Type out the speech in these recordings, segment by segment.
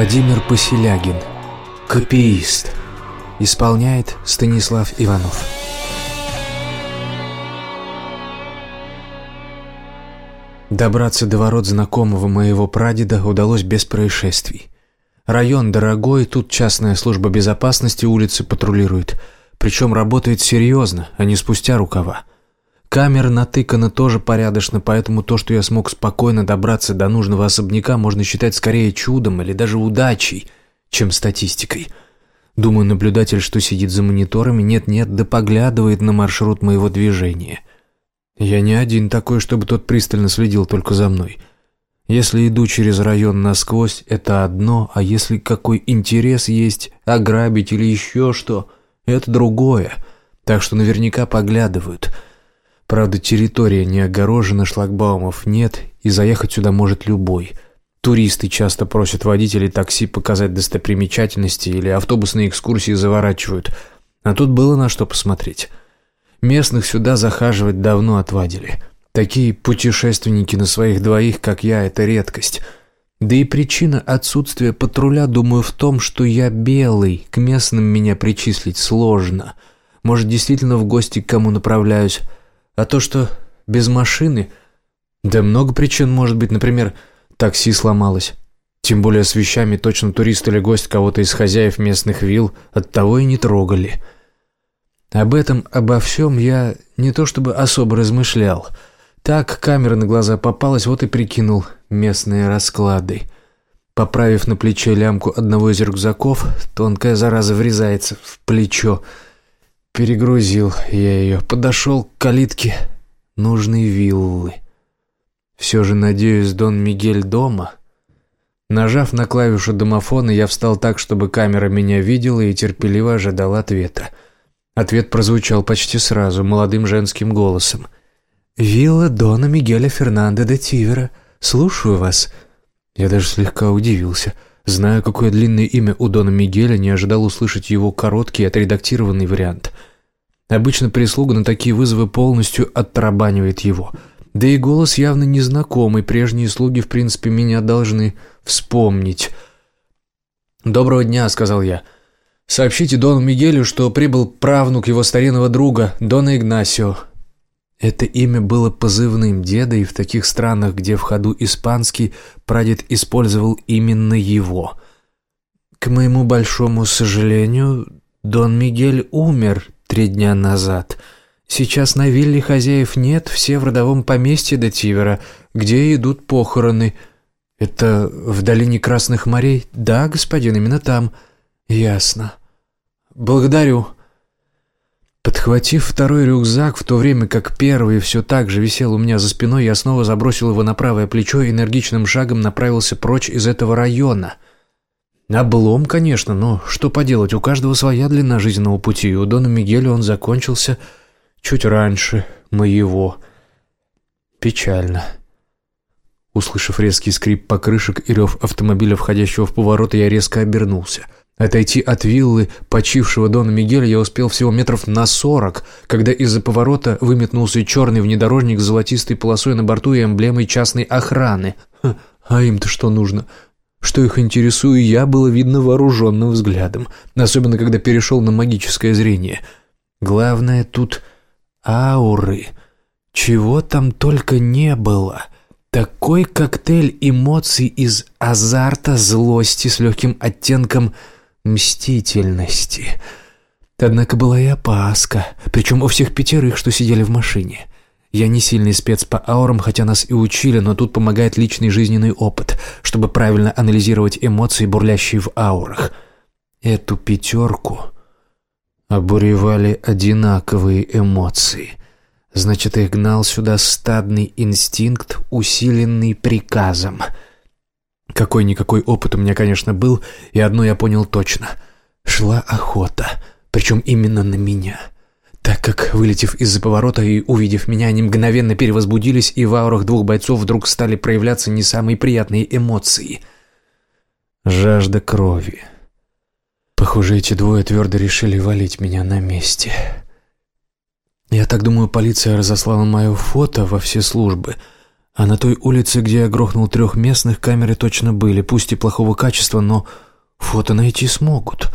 Владимир Поселягин. Копиист. Исполняет Станислав Иванов. Добраться до ворот знакомого моего прадеда удалось без происшествий. Район дорогой, тут частная служба безопасности улицы патрулирует. Причем работает серьезно, а не спустя рукава. Камера натыкана тоже порядочно, поэтому то, что я смог спокойно добраться до нужного особняка, можно считать скорее чудом или даже удачей, чем статистикой. Думаю, наблюдатель, что сидит за мониторами, нет-нет, да поглядывает на маршрут моего движения. Я не один такой, чтобы тот пристально следил только за мной. Если иду через район насквозь, это одно, а если какой интерес есть, ограбить или еще что, это другое. Так что наверняка поглядывают – Правда, территория не огорожена, шлагбаумов нет, и заехать сюда может любой. Туристы часто просят водителей такси показать достопримечательности или автобусные экскурсии заворачивают. А тут было на что посмотреть. Местных сюда захаживать давно отвадили. Такие путешественники на своих двоих, как я, это редкость. Да и причина отсутствия патруля, думаю, в том, что я белый, к местным меня причислить сложно. Может, действительно в гости к кому направляюсь, а то, что без машины... Да много причин может быть, например, такси сломалось. Тем более с вещами точно турист или гость кого-то из хозяев местных вилл оттого и не трогали. Об этом, обо всем я не то чтобы особо размышлял. Так камера на глаза попалась, вот и прикинул местные расклады. Поправив на плече лямку одного из рюкзаков, тонкая зараза врезается в плечо – Перегрузил я ее, подошел к калитке нужной виллы. Все же, надеюсь, Дон Мигель дома. Нажав на клавишу домофона, я встал так, чтобы камера меня видела и терпеливо ожидал ответа. Ответ прозвучал почти сразу, молодым женским голосом. «Вилла Дона Мигеля Фернандо де Тивера. Слушаю вас». Я даже слегка удивился – Зная, какое длинное имя у Дона Мигеля, не ожидал услышать его короткий отредактированный вариант. Обычно прислуга на такие вызовы полностью оттарабанивает его. Да и голос явно незнакомый, прежние слуги, в принципе, меня должны вспомнить. «Доброго дня», — сказал я. «Сообщите Дону Мигелю, что прибыл правнук его старинного друга, Дона Игнасио. Это имя было позывным деда, и в таких странах, где в ходу испанский, прадед использовал именно его. К моему большому сожалению, Дон Мигель умер три дня назад. Сейчас на вилле хозяев нет, все в родовом поместье до Тивера, где идут похороны. Это в долине Красных морей? Да, господин, именно там. Ясно. Благодарю. Подхватив второй рюкзак, в то время как первый все так же висел у меня за спиной, я снова забросил его на правое плечо и энергичным шагом направился прочь из этого района. Облом, конечно, но что поделать, у каждого своя длина жизненного пути, и у Дона Мигеля он закончился чуть раньше моего. Печально. Услышав резкий скрип покрышек и рев автомобиля, входящего в поворот, я резко обернулся — Отойти от виллы почившего Дона Мигеля я успел всего метров на сорок, когда из-за поворота выметнулся черный внедорожник с золотистой полосой на борту и эмблемой частной охраны. Ха, а им-то что нужно? Что их интересует, я было видно вооруженным взглядом, особенно когда перешел на магическое зрение. Главное тут ауры. Чего там только не было. Такой коктейль эмоций из азарта, злости с легким оттенком мстительности. Однако была и опаска, причем у всех пятерых, что сидели в машине. Я не сильный спец по аурам, хотя нас и учили, но тут помогает личный жизненный опыт, чтобы правильно анализировать эмоции, бурлящие в аурах. Эту пятерку обуревали одинаковые эмоции. Значит, их гнал сюда стадный инстинкт, усиленный приказом — какой-никакой опыт у меня, конечно, был, и одно я понял точно. Шла охота, причем именно на меня. Так как, вылетев из-за поворота и увидев меня, они мгновенно перевозбудились, и в аурах двух бойцов вдруг стали проявляться не самые приятные эмоции. Жажда крови. Похоже, эти двое твердо решили валить меня на месте. Я так думаю, полиция разослала мое фото во все службы — А на той улице, где я грохнул трех местных, камеры точно были, пусть и плохого качества, но фото найти смогут.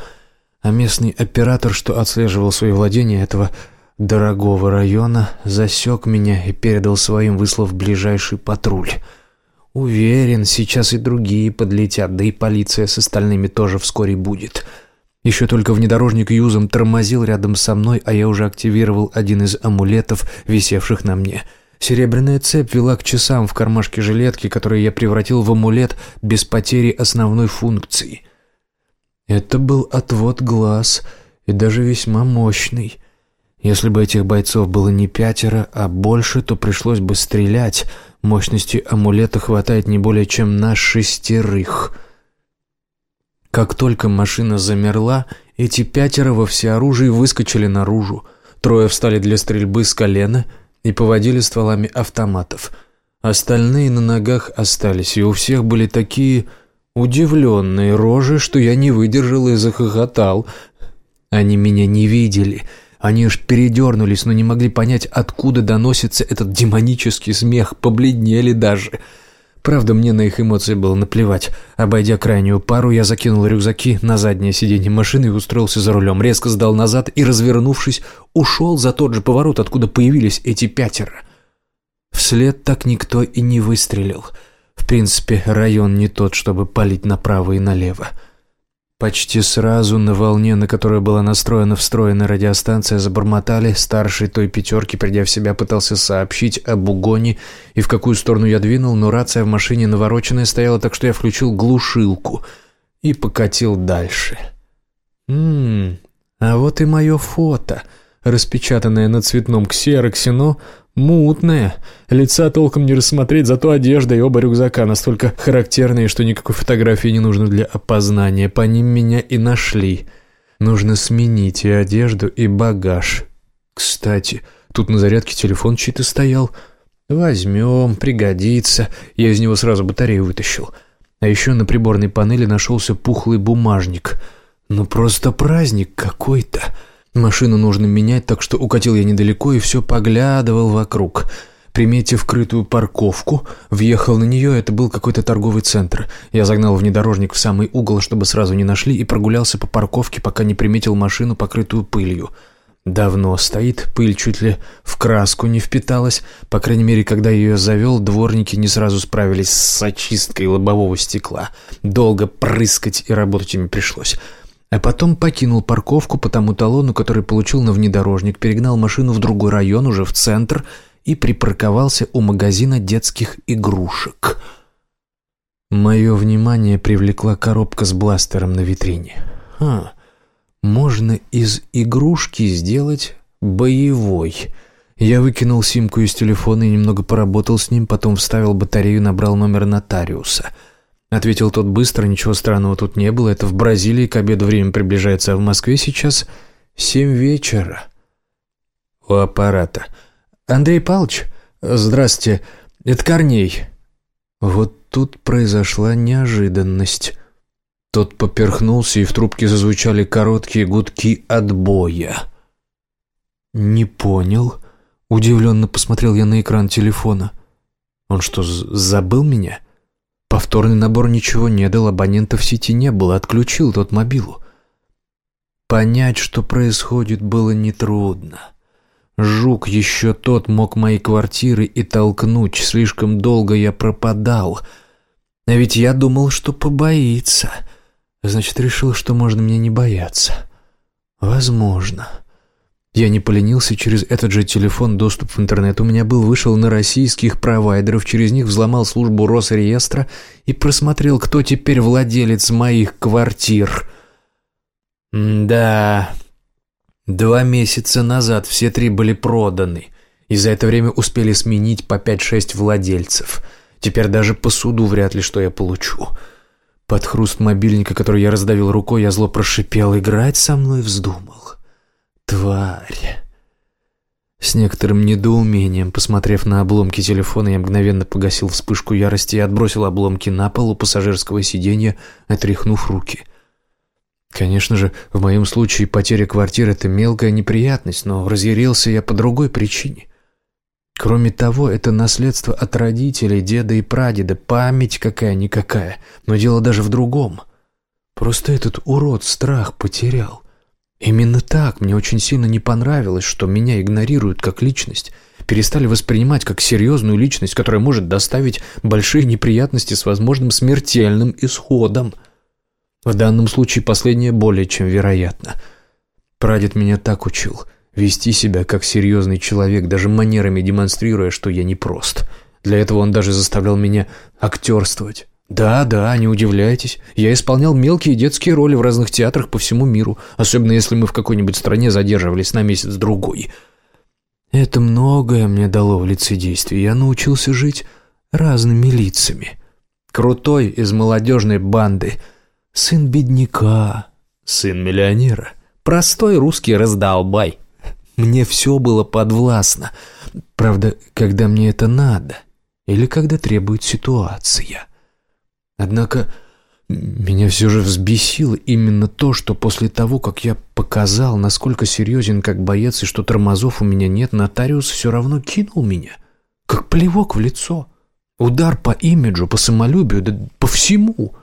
А местный оператор, что отслеживал свои владения этого дорогого района, засек меня и передал своим, выслав ближайший патруль. Уверен, сейчас и другие подлетят, да и полиция с остальными тоже вскоре будет. Еще только внедорожник юзом тормозил рядом со мной, а я уже активировал один из амулетов, висевших на мне. Серебряная цепь вела к часам в кармашке жилетки, который я превратил в амулет без потери основной функции. Это был отвод глаз, и даже весьма мощный. Если бы этих бойцов было не пятеро, а больше, то пришлось бы стрелять. Мощности амулета хватает не более чем на шестерых. Как только машина замерла, эти пятеро во всеоружии выскочили наружу. Трое встали для стрельбы с колена и поводили стволами автоматов. Остальные на ногах остались, и у всех были такие удивленные рожи, что я не выдержал и захохотал. Они меня не видели — они уж передернулись, но не могли понять, откуда доносится этот демонический смех, побледнели даже. Правда, мне на их эмоции было наплевать. Обойдя крайнюю пару, я закинул рюкзаки на заднее сиденье машины и устроился за рулем, резко сдал назад и, развернувшись, ушел за тот же поворот, откуда появились эти пятеро. Вслед так никто и не выстрелил. В принципе, район не тот, чтобы палить направо и налево. Почти сразу на волне, на которой была настроена встроенная радиостанция, забормотали. Старший той пятерки, придя в себя, пытался сообщить об угоне и в какую сторону я двинул, но рация в машине навороченная стояла, так что я включил глушилку и покатил дальше. «Ммм, а вот и мое фото, распечатанное на цветном ксероксе, но Мутная. Лица толком не рассмотреть, зато одежда и оба рюкзака настолько характерные, что никакой фотографии не нужно для опознания. По ним меня и нашли. Нужно сменить и одежду, и багаж. Кстати, тут на зарядке телефон чей-то стоял. Возьмем, пригодится. Я из него сразу батарею вытащил. А еще на приборной панели нашелся пухлый бумажник. Ну просто праздник какой-то. Машину нужно менять, так что укатил я недалеко и все поглядывал вокруг. Приметив крытую парковку, въехал на нее, это был какой-то торговый центр. Я загнал внедорожник в самый угол, чтобы сразу не нашли, и прогулялся по парковке, пока не приметил машину, покрытую пылью. Давно стоит, пыль чуть ли в краску не впиталась. По крайней мере, когда ее завел, дворники не сразу справились с очисткой лобового стекла. Долго прыскать и работать ими пришлось а потом покинул парковку по тому талону, который получил на внедорожник, перегнал машину в другой район, уже в центр, и припарковался у магазина детских игрушек. Мое внимание привлекла коробка с бластером на витрине. Ха, можно из игрушки сделать боевой. Я выкинул симку из телефона и немного поработал с ним, потом вставил батарею, набрал номер нотариуса — Ответил тот быстро, ничего странного тут не было. Это в Бразилии к обеду время приближается, а в Москве сейчас семь вечера. У аппарата. «Андрей Павлович? Здравствуйте. Это Корней». Вот тут произошла неожиданность. Тот поперхнулся, и в трубке зазвучали короткие гудки отбоя. «Не понял?» — удивленно посмотрел я на экран телефона. «Он что, забыл меня?» Повторный набор ничего не дал, абонента в сети не было, отключил тот мобилу. Понять, что происходит, было нетрудно. Жук еще тот мог мои квартиры и толкнуть, слишком долго я пропадал. А ведь я думал, что побоится. Значит, решил, что можно мне не бояться. Возможно. Я не поленился через этот же телефон доступ в интернет. У меня был, вышел на российских провайдеров, через них взломал службу Росреестра и просмотрел, кто теперь владелец моих квартир. да, два месяца назад все три были проданы, и за это время успели сменить по 5-6 владельцев. Теперь даже по суду вряд ли что я получу. Под хруст мобильника, который я раздавил рукой, я зло прошипел, играть со мной вздумал. Тварь. С некоторым недоумением, посмотрев на обломки телефона, я мгновенно погасил вспышку ярости и отбросил обломки на пол у пассажирского сиденья, отряхнув руки. Конечно же, в моем случае потеря квартиры — это мелкая неприятность, но разъярился я по другой причине. Кроме того, это наследство от родителей, деда и прадеда, память какая-никакая. Но дело даже в другом. Просто этот урод страх потерял. Именно так мне очень сильно не понравилось, что меня игнорируют как личность, перестали воспринимать как серьезную личность, которая может доставить большие неприятности с возможным смертельным исходом. В данном случае последнее более чем вероятно. Прадед меня так учил – вести себя как серьезный человек, даже манерами демонстрируя, что я не прост. Для этого он даже заставлял меня актерствовать. Да, да, не удивляйтесь. Я исполнял мелкие детские роли в разных театрах по всему миру, особенно если мы в какой-нибудь стране задерживались на месяц-другой. Это многое мне дало в лицедействе. Я научился жить разными лицами. Крутой из молодежной банды. Сын бедняка. Сын миллионера. Простой русский раздолбай. Мне все было подвластно. Правда, когда мне это надо. Или когда требует ситуация. Однако меня все же взбесило именно то, что после того, как я показал, насколько серьезен как боец и что тормозов у меня нет, нотариус все равно кинул меня. Как плевок в лицо. Удар по имиджу, по самолюбию, да по всему.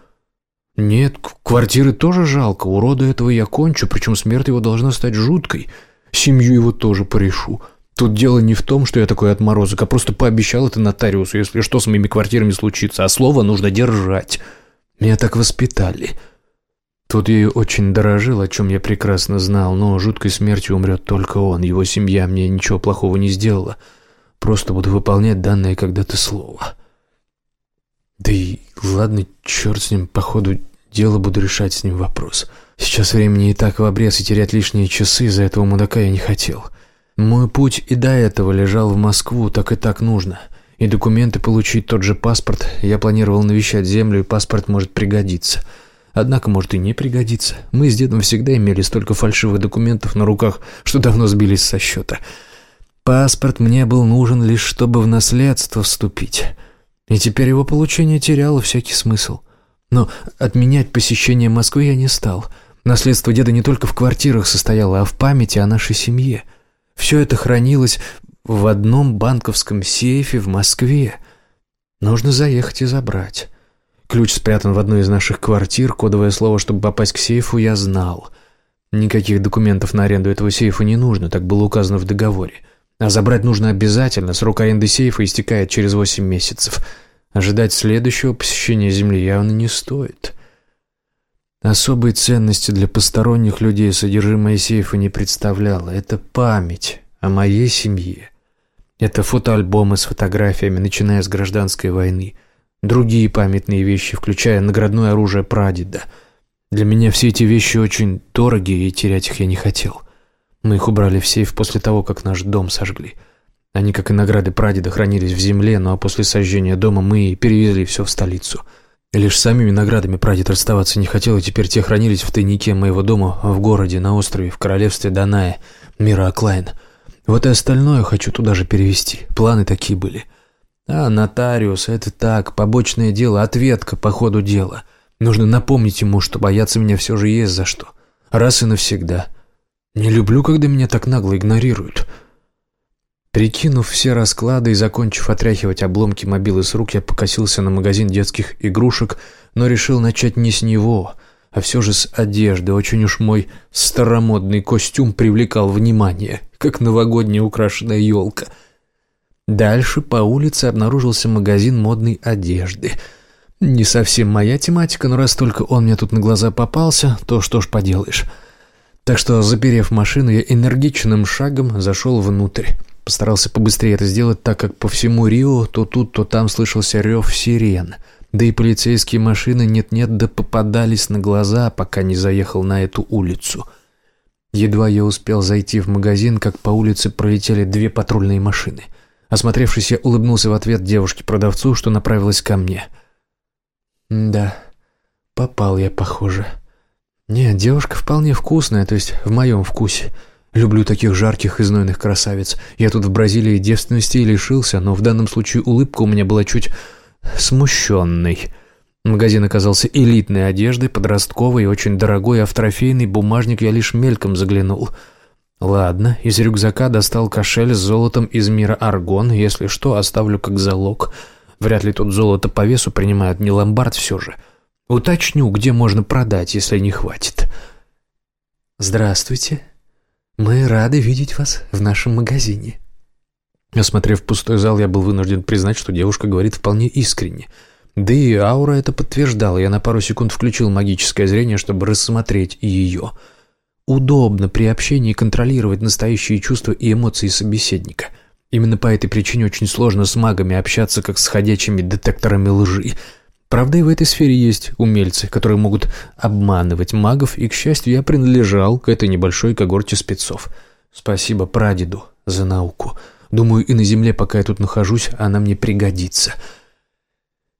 Нет, квартиры тоже жалко. Урода этого я кончу, причем смерть его должна стать жуткой. Семью его тоже порешу. Тут дело не в том, что я такой отморозок, а просто пообещал это нотариусу, если что с моими квартирами случится, а слово нужно держать. Меня так воспитали. Тут я очень дорожил, о чем я прекрасно знал, но жуткой смертью умрет только он, его семья мне ничего плохого не сделала. Просто буду выполнять данное когда-то слово. Да и ладно, черт с ним, походу, дело буду решать с ним вопрос. — Сейчас времени и так в обрез, и терять лишние часы из-за этого мудака я не хотел. Мой путь и до этого лежал в Москву, так и так нужно. И документы получить, тот же паспорт. Я планировал навещать землю, и паспорт может пригодиться. Однако может и не пригодиться. Мы с дедом всегда имели столько фальшивых документов на руках, что давно сбились со счета. Паспорт мне был нужен лишь, чтобы в наследство вступить. И теперь его получение теряло всякий смысл. Но отменять посещение Москвы я не стал — Наследство деда не только в квартирах состояло, а в памяти о нашей семье. Все это хранилось в одном банковском сейфе в Москве. Нужно заехать и забрать. Ключ спрятан в одной из наших квартир, кодовое слово, чтобы попасть к сейфу, я знал. Никаких документов на аренду этого сейфа не нужно, так было указано в договоре. А забрать нужно обязательно, срок аренды сейфа истекает через восемь месяцев. Ожидать следующего посещения Земли явно не стоит. Особой ценности для посторонних людей содержимое сейфа не представляло. Это память о моей семье. Это фотоальбомы с фотографиями, начиная с гражданской войны. Другие памятные вещи, включая наградное оружие прадеда. Для меня все эти вещи очень дорогие, и терять их я не хотел. Мы их убрали в сейф после того, как наш дом сожгли. Они, как и награды прадеда, хранились в земле, ну а после сожжения дома мы перевезли все в столицу – Лишь самими наградами прадед расставаться не хотел, и теперь те хранились в тайнике моего дома в городе, на острове, в королевстве Даная, мира Аклайн. Вот и остальное хочу туда же перевести. Планы такие были. А нотариус — это так, побочное дело, ответка по ходу дела. Нужно напомнить ему, что бояться меня все же есть за что. Раз и навсегда. Не люблю, когда меня так нагло игнорируют. Прикинув все расклады и закончив отряхивать обломки мобилы с рук, я покосился на магазин детских игрушек, но решил начать не с него, а все же с одежды. Очень уж мой старомодный костюм привлекал внимание, как новогодняя украшенная елка. Дальше по улице обнаружился магазин модной одежды. Не совсем моя тематика, но раз только он мне тут на глаза попался, то что ж поделаешь. Так что, заперев машину, я энергичным шагом зашел внутрь. Постарался побыстрее это сделать, так как по всему Рио то тут, то там слышался рев сирен. Да и полицейские машины нет-нет да попадались на глаза, пока не заехал на эту улицу. Едва я успел зайти в магазин, как по улице пролетели две патрульные машины. Осмотревшись, я улыбнулся в ответ девушке-продавцу, что направилась ко мне. «Да, попал я, похоже. Нет, девушка вполне вкусная, то есть в моем вкусе». Люблю таких жарких и знойных красавиц. Я тут в Бразилии девственности и лишился, но в данном случае улыбка у меня была чуть смущенной. Магазин оказался элитной одеждой, подростковой и очень дорогой, а в трофейный бумажник я лишь мельком заглянул. Ладно, из рюкзака достал кошель с золотом из мира Аргон, если что, оставлю как залог. Вряд ли тут золото по весу принимают, не ломбард все же. Уточню, где можно продать, если не хватит. Здравствуйте. Мы рады видеть вас в нашем магазине. Осмотрев пустой зал, я был вынужден признать, что девушка говорит вполне искренне. Да и аура это подтверждала. Я на пару секунд включил магическое зрение, чтобы рассмотреть ее. Удобно при общении контролировать настоящие чувства и эмоции собеседника. Именно по этой причине очень сложно с магами общаться, как с ходячими детекторами лжи. Правда, и в этой сфере есть умельцы, которые могут обманывать магов, и, к счастью, я принадлежал к этой небольшой когорте спецов. Спасибо прадеду за науку. Думаю, и на земле, пока я тут нахожусь, она мне пригодится.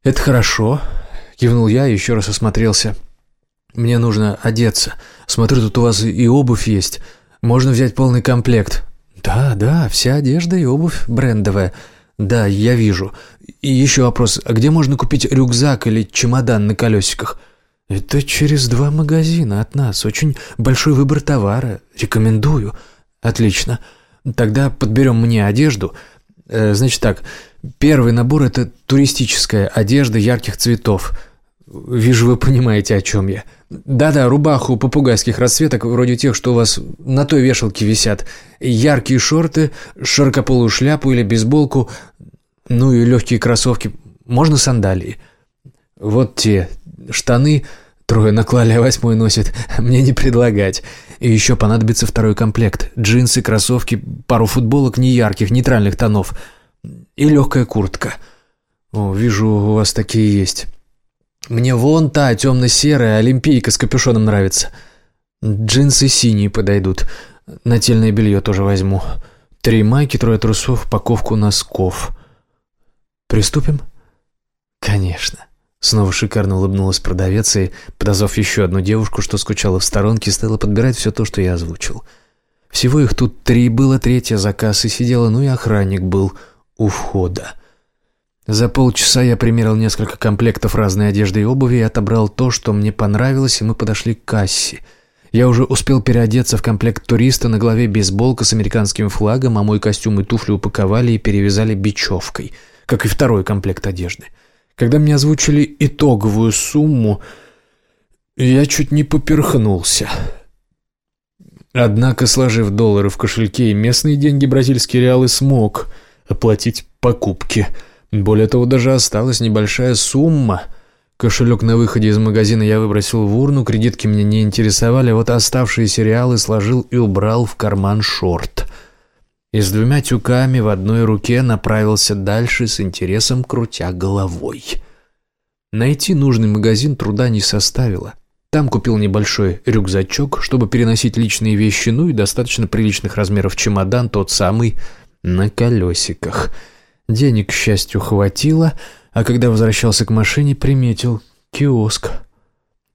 «Это хорошо», — кивнул я и еще раз осмотрелся. «Мне нужно одеться. Смотрю, тут у вас и обувь есть. Можно взять полный комплект». «Да, да, вся одежда и обувь брендовая. Да, я вижу. И еще вопрос, а где можно купить рюкзак или чемодан на колесиках?» «Это через два магазина от нас. Очень большой выбор товара. Рекомендую». «Отлично. Тогда подберем мне одежду. Э, значит так, первый набор – это туристическая одежда ярких цветов. Вижу, вы понимаете, о чем я. Да-да, рубаху попугайских расцветок, вроде тех, что у вас на той вешалке висят. Яркие шорты, широкополую шляпу или бейсболку, ну и легкие кроссовки. Можно сандалии. Вот те штаны трое наклали, а восьмой носит. Мне не предлагать. И еще понадобится второй комплект. Джинсы, кроссовки, пару футболок неярких, нейтральных тонов. И легкая куртка. О, вижу, у вас такие есть. Мне вон та темно-серая олимпийка с капюшоном нравится. Джинсы синие подойдут. Нательное белье тоже возьму. Три майки, трое трусов, упаковку носков. Приступим? Конечно. Снова шикарно улыбнулась продавец и, подозвав еще одну девушку, что скучала в сторонке, стала подбирать все то, что я озвучил. Всего их тут три было, третья заказ и сидела, ну и охранник был у входа. За полчаса я примерил несколько комплектов разной одежды и обуви и отобрал то, что мне понравилось, и мы подошли к кассе. Я уже успел переодеться в комплект туриста, на голове бейсболка с американским флагом, а мой костюм и туфли упаковали и перевязали бечевкой, как и второй комплект одежды. Когда мне озвучили итоговую сумму, я чуть не поперхнулся. Однако, сложив доллары в кошельке и местные деньги, бразильские реалы смог оплатить покупки – более того, даже осталась небольшая сумма. Кошелек на выходе из магазина я выбросил в урну, кредитки меня не интересовали, а вот оставшиеся реалы сложил и убрал в карман шорт. И с двумя тюками в одной руке направился дальше с интересом, крутя головой. Найти нужный магазин труда не составило. Там купил небольшой рюкзачок, чтобы переносить личные вещи, ну и достаточно приличных размеров чемодан, тот самый, на колесиках – Денег, к счастью, хватило, а когда возвращался к машине, приметил киоск.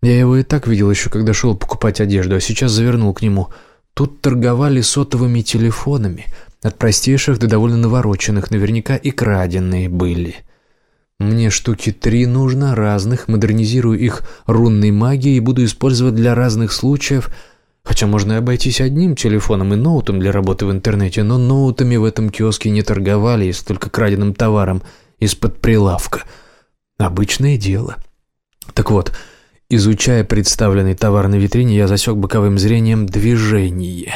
Я его и так видел еще, когда шел покупать одежду, а сейчас завернул к нему. Тут торговали сотовыми телефонами, от простейших до довольно навороченных, наверняка и краденные были. Мне штуки три нужно, разных, модернизирую их рунной магией и буду использовать для разных случаев – Хотя можно и обойтись одним телефоном и ноутом для работы в интернете, но ноутами в этом киоске не торговали, если только краденым товаром из-под прилавка. Обычное дело. Так вот, изучая представленный товар на витрине, я засек боковым зрением движение.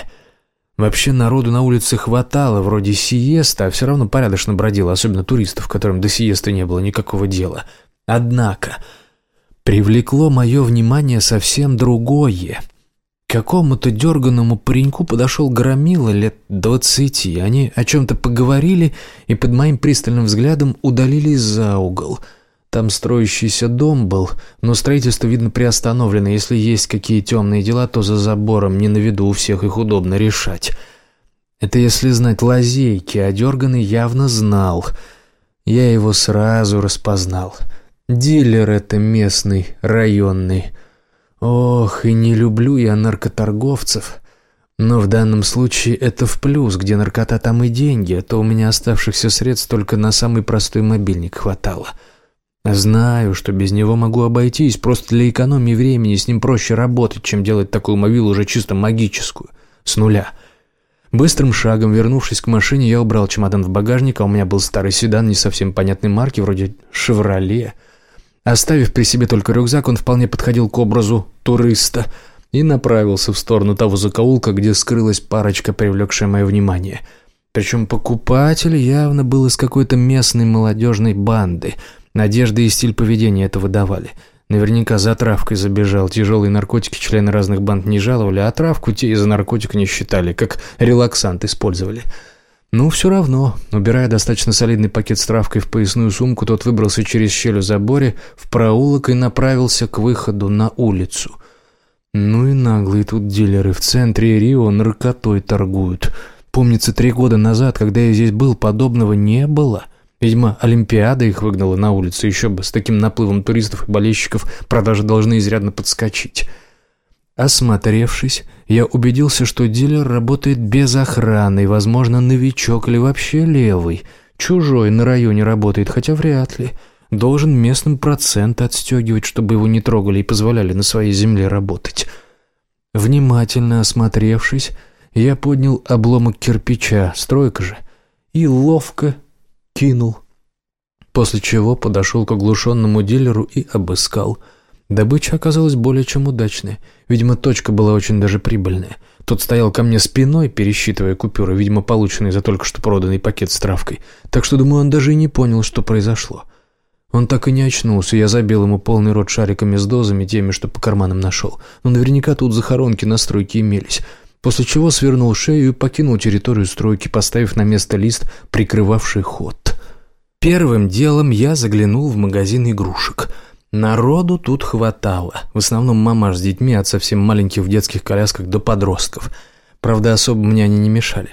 Вообще народу на улице хватало, вроде сиеста, а все равно порядочно бродило, особенно туристов, которым до сиесты не было никакого дела. Однако привлекло мое внимание совсем другое — какому-то дерганному пареньку подошел громила лет двадцати. Они о чем-то поговорили и под моим пристальным взглядом удалились за угол. Там строящийся дом был, но строительство, видно, приостановлено. Если есть какие темные дела, то за забором, не на виду, у всех их удобно решать. Это если знать лазейки, а дерганый явно знал. Я его сразу распознал. Дилер это местный, районный. Ох, и не люблю я наркоторговцев. Но в данном случае это в плюс, где наркота, там и деньги, а то у меня оставшихся средств только на самый простой мобильник хватало. Знаю, что без него могу обойтись, просто для экономии времени с ним проще работать, чем делать такую мобилу уже чисто магическую, с нуля. Быстрым шагом, вернувшись к машине, я убрал чемодан в багажник, а у меня был старый седан не совсем понятной марки, вроде «Шевроле». Оставив при себе только рюкзак, он вполне подходил к образу туриста и направился в сторону того закоулка, где скрылась парочка, привлекшая мое внимание. Причем покупатель явно был из какой-то местной молодежной банды. Надежды и стиль поведения это выдавали – Наверняка за травкой забежал. Тяжелые наркотики члены разных банд не жаловали, а травку те из-за наркотика не считали, как релаксант использовали. Ну, все равно, убирая достаточно солидный пакет с травкой в поясную сумку, тот выбрался через щель в заборе в проулок и направился к выходу на улицу. Ну и наглые тут дилеры в центре Рио наркотой торгуют. Помнится, три года назад, когда я здесь был, подобного не было. Видимо, Олимпиада их выгнала на улицу, еще бы, с таким наплывом туристов и болельщиков продажи должны изрядно подскочить. Осмотревшись, я убедился, что дилер работает без охраны, возможно, новичок или вообще левый. Чужой на районе работает, хотя вряд ли. Должен местным процент отстегивать, чтобы его не трогали и позволяли на своей земле работать. Внимательно осмотревшись, я поднял обломок кирпича, стройка же, и ловко кинул. После чего подошел к оглушенному дилеру и обыскал. Добыча оказалась более чем удачной. Видимо, точка была очень даже прибыльная. Тот стоял ко мне спиной, пересчитывая купюры, видимо, полученные за только что проданный пакет с травкой. Так что, думаю, он даже и не понял, что произошло. Он так и не очнулся, я забил ему полный рот шариками с дозами, теми, что по карманам нашел. Но наверняка тут захоронки на стройке имелись. После чего свернул шею и покинул территорию стройки, поставив на место лист, прикрывавший ход. Первым делом я заглянул в магазин игрушек. Народу тут хватало. В основном мама с детьми, от совсем маленьких в детских колясках до подростков. Правда, особо мне они не мешали.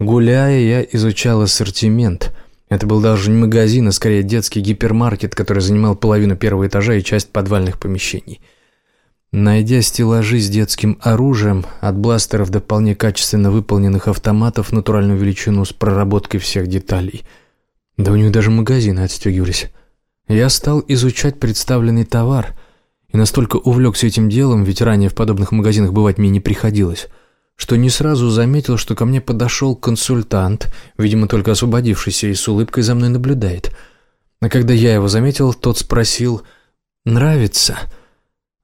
Гуляя, я изучал ассортимент. Это был даже не магазин, а скорее детский гипермаркет, который занимал половину первого этажа и часть подвальных помещений. Найдя стеллажи с детским оружием, от бластеров до вполне качественно выполненных автоматов, натуральную величину с проработкой всех деталей – да у них даже магазины отстегивались. Я стал изучать представленный товар и настолько увлекся этим делом, ведь ранее в подобных магазинах бывать мне не приходилось, что не сразу заметил, что ко мне подошел консультант, видимо, только освободившийся и с улыбкой за мной наблюдает. А когда я его заметил, тот спросил «Нравится?».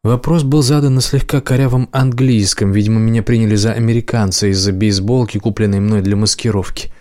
Вопрос был задан на слегка корявом английском, видимо, меня приняли за американца из-за бейсболки, купленной мной для маскировки.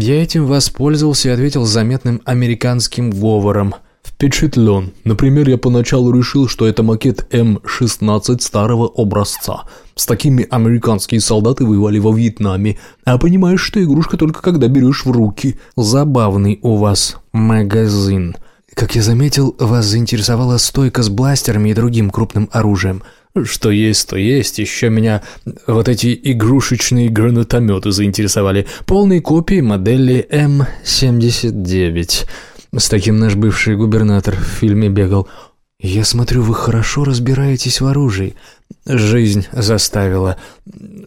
Я этим воспользовался и ответил заметным американским говором. «Впечатлен. Например, я поначалу решил, что это макет М-16 старого образца. С такими американские солдаты воевали во Вьетнаме. А понимаешь, что игрушка только когда берешь в руки. Забавный у вас магазин». Как я заметил, вас заинтересовала стойка с бластерами и другим крупным оружием – что есть, то есть. Еще меня вот эти игрушечные гранатометы заинтересовали. Полные копии модели М-79. С таким наш бывший губернатор в фильме бегал. «Я смотрю, вы хорошо разбираетесь в оружии». Жизнь заставила.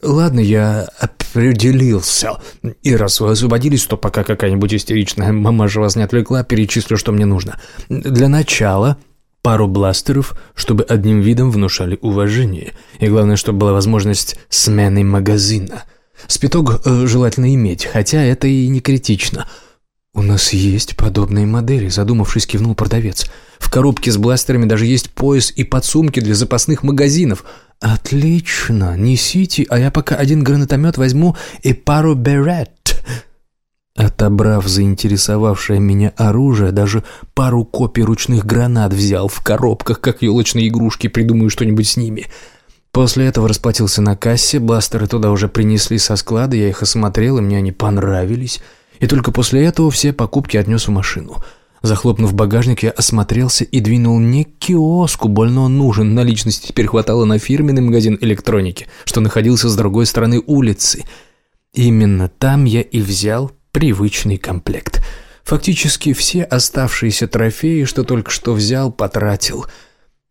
Ладно, я определился. И раз вы освободились, то пока какая-нибудь истеричная мамаша вас не отвлекла, перечислю, что мне нужно. Для начала пару бластеров, чтобы одним видом внушали уважение. И главное, чтобы была возможность смены магазина. Спиток э, желательно иметь, хотя это и не критично. «У нас есть подобные модели», — задумавшись, кивнул продавец. «В коробке с бластерами даже есть пояс и подсумки для запасных магазинов». «Отлично, несите, а я пока один гранатомет возьму и пару берет». Отобрав заинтересовавшее меня оружие, даже пару копий ручных гранат взял в коробках, как елочные игрушки, придумаю что-нибудь с ними. После этого расплатился на кассе, бластеры туда уже принесли со склада, я их осмотрел, и мне они понравились. И только после этого все покупки отнес в машину. Захлопнув багажник, я осмотрелся и двинул не к киоску, больно он нужен, наличности теперь хватало на фирменный магазин электроники, что находился с другой стороны улицы. Именно там я и взял привычный комплект. Фактически все оставшиеся трофеи, что только что взял, потратил.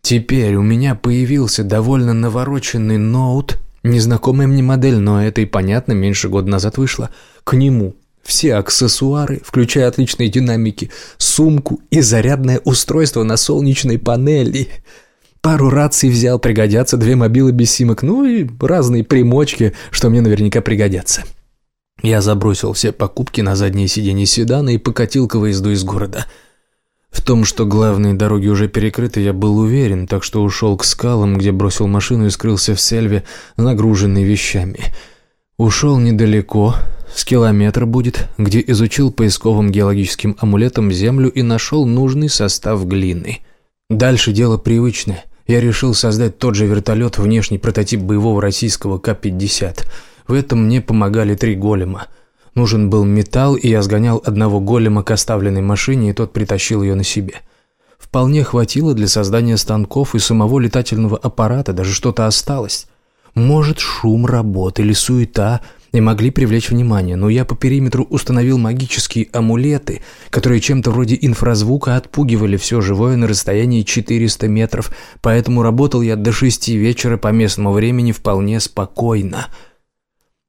Теперь у меня появился довольно навороченный ноут, незнакомая мне модель, но это и понятно, меньше года назад вышла. К нему все аксессуары, включая отличные динамики, сумку и зарядное устройство на солнечной панели. Пару раций взял, пригодятся, две мобилы без симок, ну и разные примочки, что мне наверняка пригодятся. Я забросил все покупки на заднее сиденье седана и покатил к выезду из города. В том, что главные дороги уже перекрыты, я был уверен, так что ушел к скалам, где бросил машину и скрылся в сельве, нагруженный вещами. Ушел недалеко, с километра будет, где изучил поисковым геологическим амулетом землю и нашел нужный состав глины. Дальше дело привычное. Я решил создать тот же вертолет, внешний прототип боевого российского К-50. В этом мне помогали три голема. Нужен был металл, и я сгонял одного голема к оставленной машине, и тот притащил ее на себе. Вполне хватило для создания станков и самого летательного аппарата, даже что-то осталось. Может, шум работы или суета – и могли привлечь внимание, но я по периметру установил магические амулеты, которые чем-то вроде инфразвука отпугивали все живое на расстоянии 400 метров, поэтому работал я до 6 вечера по местному времени вполне спокойно.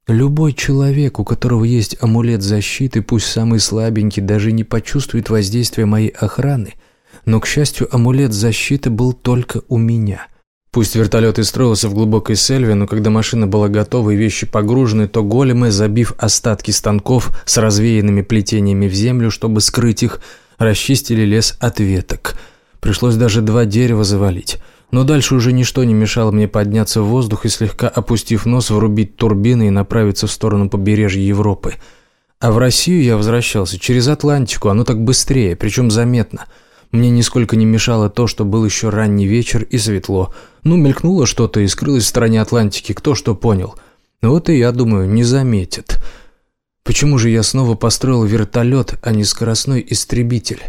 Любой человек, у которого есть амулет защиты, пусть самый слабенький, даже не почувствует воздействия моей охраны, но, к счастью, амулет защиты был только у меня. Пусть вертолет и строился в глубокой сельве, но когда машина была готова и вещи погружены, то големы, забив остатки станков с развеянными плетениями в землю, чтобы скрыть их, расчистили лес от веток. Пришлось даже два дерева завалить. Но дальше уже ничто не мешало мне подняться в воздух и, слегка опустив нос, врубить турбины и направиться в сторону побережья Европы. А в Россию я возвращался через Атлантику, оно так быстрее, причем заметно – мне нисколько не мешало то, что был еще ранний вечер и светло. Ну, мелькнуло что-то и скрылось в стороне Атлантики, кто что понял. Вот и я думаю, не заметит. Почему же я снова построил вертолет, а не скоростной истребитель?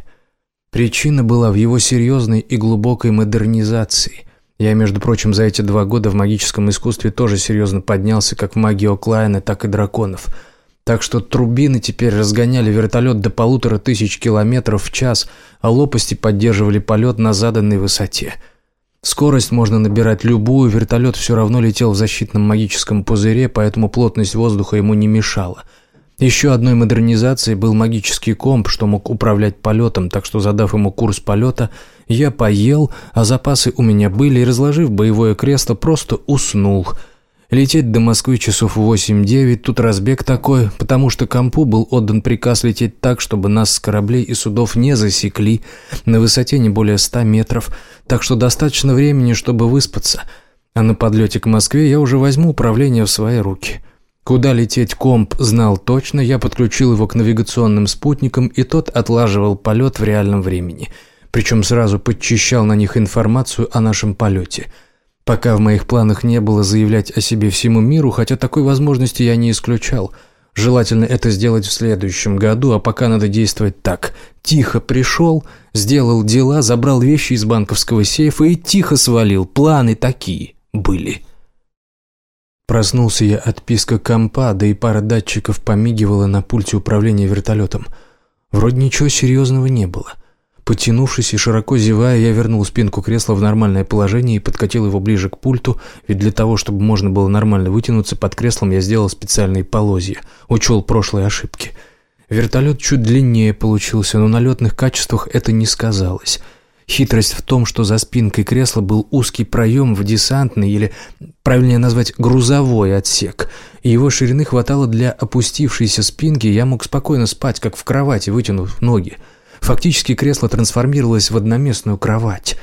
Причина была в его серьезной и глубокой модернизации. Я, между прочим, за эти два года в магическом искусстве тоже серьезно поднялся, как в магии Оклайна, так и драконов – так что турбины теперь разгоняли вертолет до полутора тысяч километров в час, а лопасти поддерживали полет на заданной высоте. Скорость можно набирать любую, вертолет все равно летел в защитном магическом пузыре, поэтому плотность воздуха ему не мешала. Еще одной модернизацией был магический комп, что мог управлять полетом, так что, задав ему курс полета, я поел, а запасы у меня были, и, разложив боевое кресло, просто уснул – Лететь до Москвы часов 8-9, тут разбег такой, потому что компу был отдан приказ лететь так, чтобы нас с кораблей и судов не засекли, на высоте не более 100 метров, так что достаточно времени, чтобы выспаться. А на подлете к Москве я уже возьму управление в свои руки. Куда лететь комп знал точно, я подключил его к навигационным спутникам, и тот отлаживал полет в реальном времени. Причем сразу подчищал на них информацию о нашем полете – Пока в моих планах не было заявлять о себе всему миру, хотя такой возможности я не исключал. Желательно это сделать в следующем году, а пока надо действовать так. Тихо пришел, сделал дела, забрал вещи из банковского сейфа и тихо свалил. Планы такие были. Проснулся я от писка компа, да и пара датчиков помигивала на пульте управления вертолетом. Вроде ничего серьезного не было. Потянувшись и широко зевая, я вернул спинку кресла в нормальное положение и подкатил его ближе к пульту, ведь для того, чтобы можно было нормально вытянуться под креслом, я сделал специальные полозья, учел прошлые ошибки. Вертолет чуть длиннее получился, но на летных качествах это не сказалось. Хитрость в том, что за спинкой кресла был узкий проем в десантный или, правильнее назвать, грузовой отсек, и его ширины хватало для опустившейся спинки, я мог спокойно спать, как в кровати, вытянув ноги. Фактически кресло трансформировалось в одноместную кровать.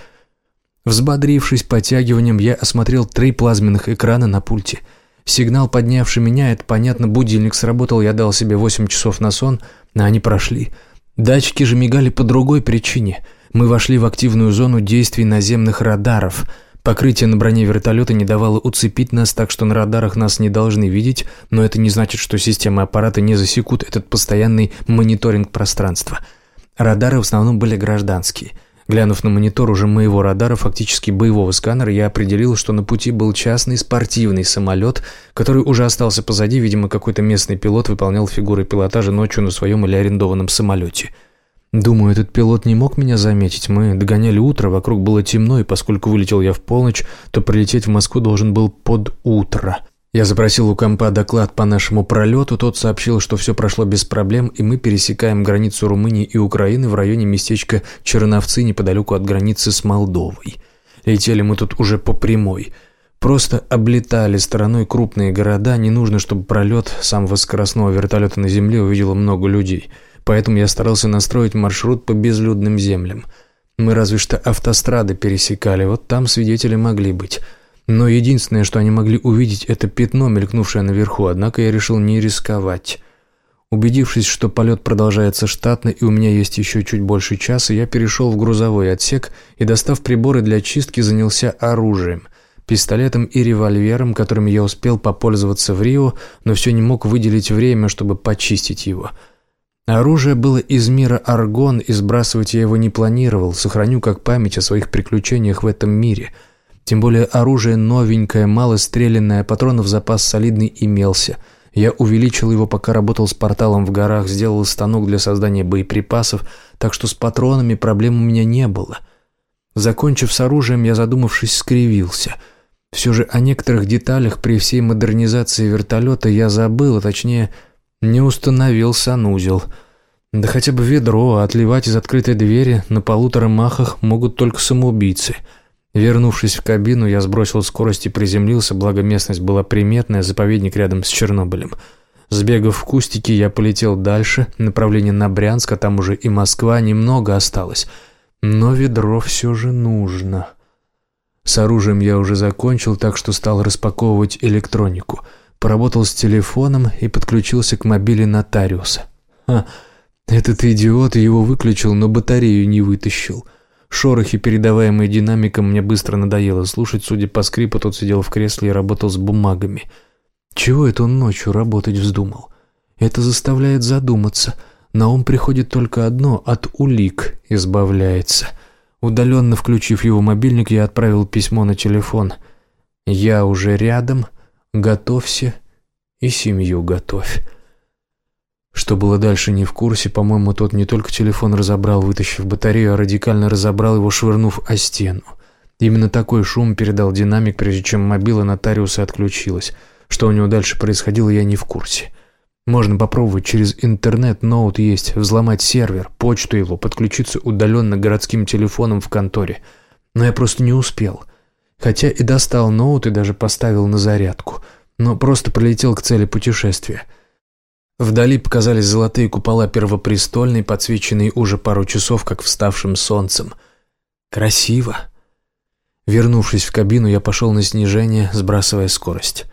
Взбодрившись подтягиванием, я осмотрел три плазменных экрана на пульте. Сигнал, поднявший меня, это, понятно, будильник сработал, я дал себе 8 часов на сон, но они прошли. Датчики же мигали по другой причине. Мы вошли в активную зону действий наземных радаров – Покрытие на броне вертолета не давало уцепить нас, так что на радарах нас не должны видеть, но это не значит, что системы аппарата не засекут этот постоянный мониторинг пространства. Радары в основном были гражданские. Глянув на монитор уже моего радара, фактически боевого сканера, я определил, что на пути был частный спортивный самолет, который уже остался позади, видимо, какой-то местный пилот выполнял фигуры пилотажа ночью на своем или арендованном самолете. Думаю, этот пилот не мог меня заметить. Мы догоняли утро, вокруг было темно, и поскольку вылетел я в полночь, то прилететь в Москву должен был под утро. Я запросил у компа доклад по нашему пролету, тот сообщил, что все прошло без проблем, и мы пересекаем границу Румынии и Украины в районе местечка Черновцы неподалеку от границы с Молдовой. Летели мы тут уже по прямой. Просто облетали стороной крупные города, не нужно, чтобы пролет самого скоростного вертолета на земле увидело много людей. Поэтому я старался настроить маршрут по безлюдным землям. Мы разве что автострады пересекали, вот там свидетели могли быть. Но единственное, что они могли увидеть, это пятно, мелькнувшее наверху, однако я решил не рисковать. Убедившись, что полет продолжается штатно и у меня есть еще чуть больше часа, я перешел в грузовой отсек и, достав приборы для чистки, занялся оружием – пистолетом и револьвером, которыми я успел попользоваться в Рио, но все не мог выделить время, чтобы почистить его. Оружие было из мира Аргон, и сбрасывать я его не планировал, сохраню как память о своих приключениях в этом мире. Тем более оружие новенькое, малострелянное, патронов запас солидный имелся. Я увеличил его, пока работал с порталом в горах, сделал станок для создания боеприпасов, так что с патронами проблем у меня не было. Закончив с оружием, я, задумавшись, скривился — все же о некоторых деталях при всей модернизации вертолета я забыл, а точнее, не установил санузел. Да хотя бы ведро, а отливать из открытой двери на полутора махах могут только самоубийцы. Вернувшись в кабину, я сбросил скорость и приземлился, благо местность была приметная, заповедник рядом с Чернобылем. Сбегав в кустики, я полетел дальше, направление на Брянск, а там уже и Москва, немного осталось. Но ведро все же нужно. С оружием я уже закончил, так что стал распаковывать электронику. Поработал с телефоном и подключился к мобиле нотариуса. Ха, этот идиот его выключил, но батарею не вытащил. Шорохи, передаваемые динамиком, мне быстро надоело слушать. Судя по скрипу, тот сидел в кресле и работал с бумагами. Чего это он ночью работать вздумал? Это заставляет задуматься. На ум приходит только одно — от улик избавляется. Удаленно включив его мобильник, я отправил письмо на телефон. «Я уже рядом. Готовься и семью готовь». Что было дальше, не в курсе. По-моему, тот не только телефон разобрал, вытащив батарею, а радикально разобрал его, швырнув о стену. Именно такой шум передал динамик, прежде чем мобила нотариуса отключилась. Что у него дальше происходило, я не в курсе. Можно попробовать через интернет, ноут есть, взломать сервер, почту его, подключиться удаленно городским телефоном в конторе. Но я просто не успел. Хотя и достал ноут и даже поставил на зарядку. Но просто прилетел к цели путешествия. Вдали показались золотые купола Первопрестольной, подсвеченные уже пару часов, как вставшим солнцем. Красиво. Вернувшись в кабину, я пошел на снижение, сбрасывая скорость.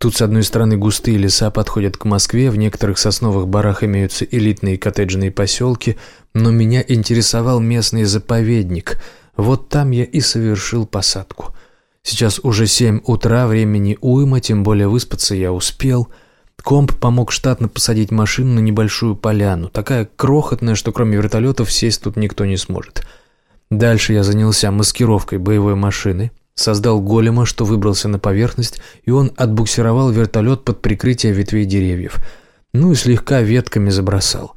Тут с одной стороны густые леса подходят к Москве, в некоторых сосновых барах имеются элитные коттеджные поселки, но меня интересовал местный заповедник. Вот там я и совершил посадку. Сейчас уже семь утра, времени уйма, тем более выспаться я успел. Комп помог штатно посадить машину на небольшую поляну, такая крохотная, что кроме вертолетов сесть тут никто не сможет. Дальше я занялся маскировкой боевой машины, создал голема, что выбрался на поверхность, и он отбуксировал вертолет под прикрытие ветвей деревьев. Ну и слегка ветками забросал.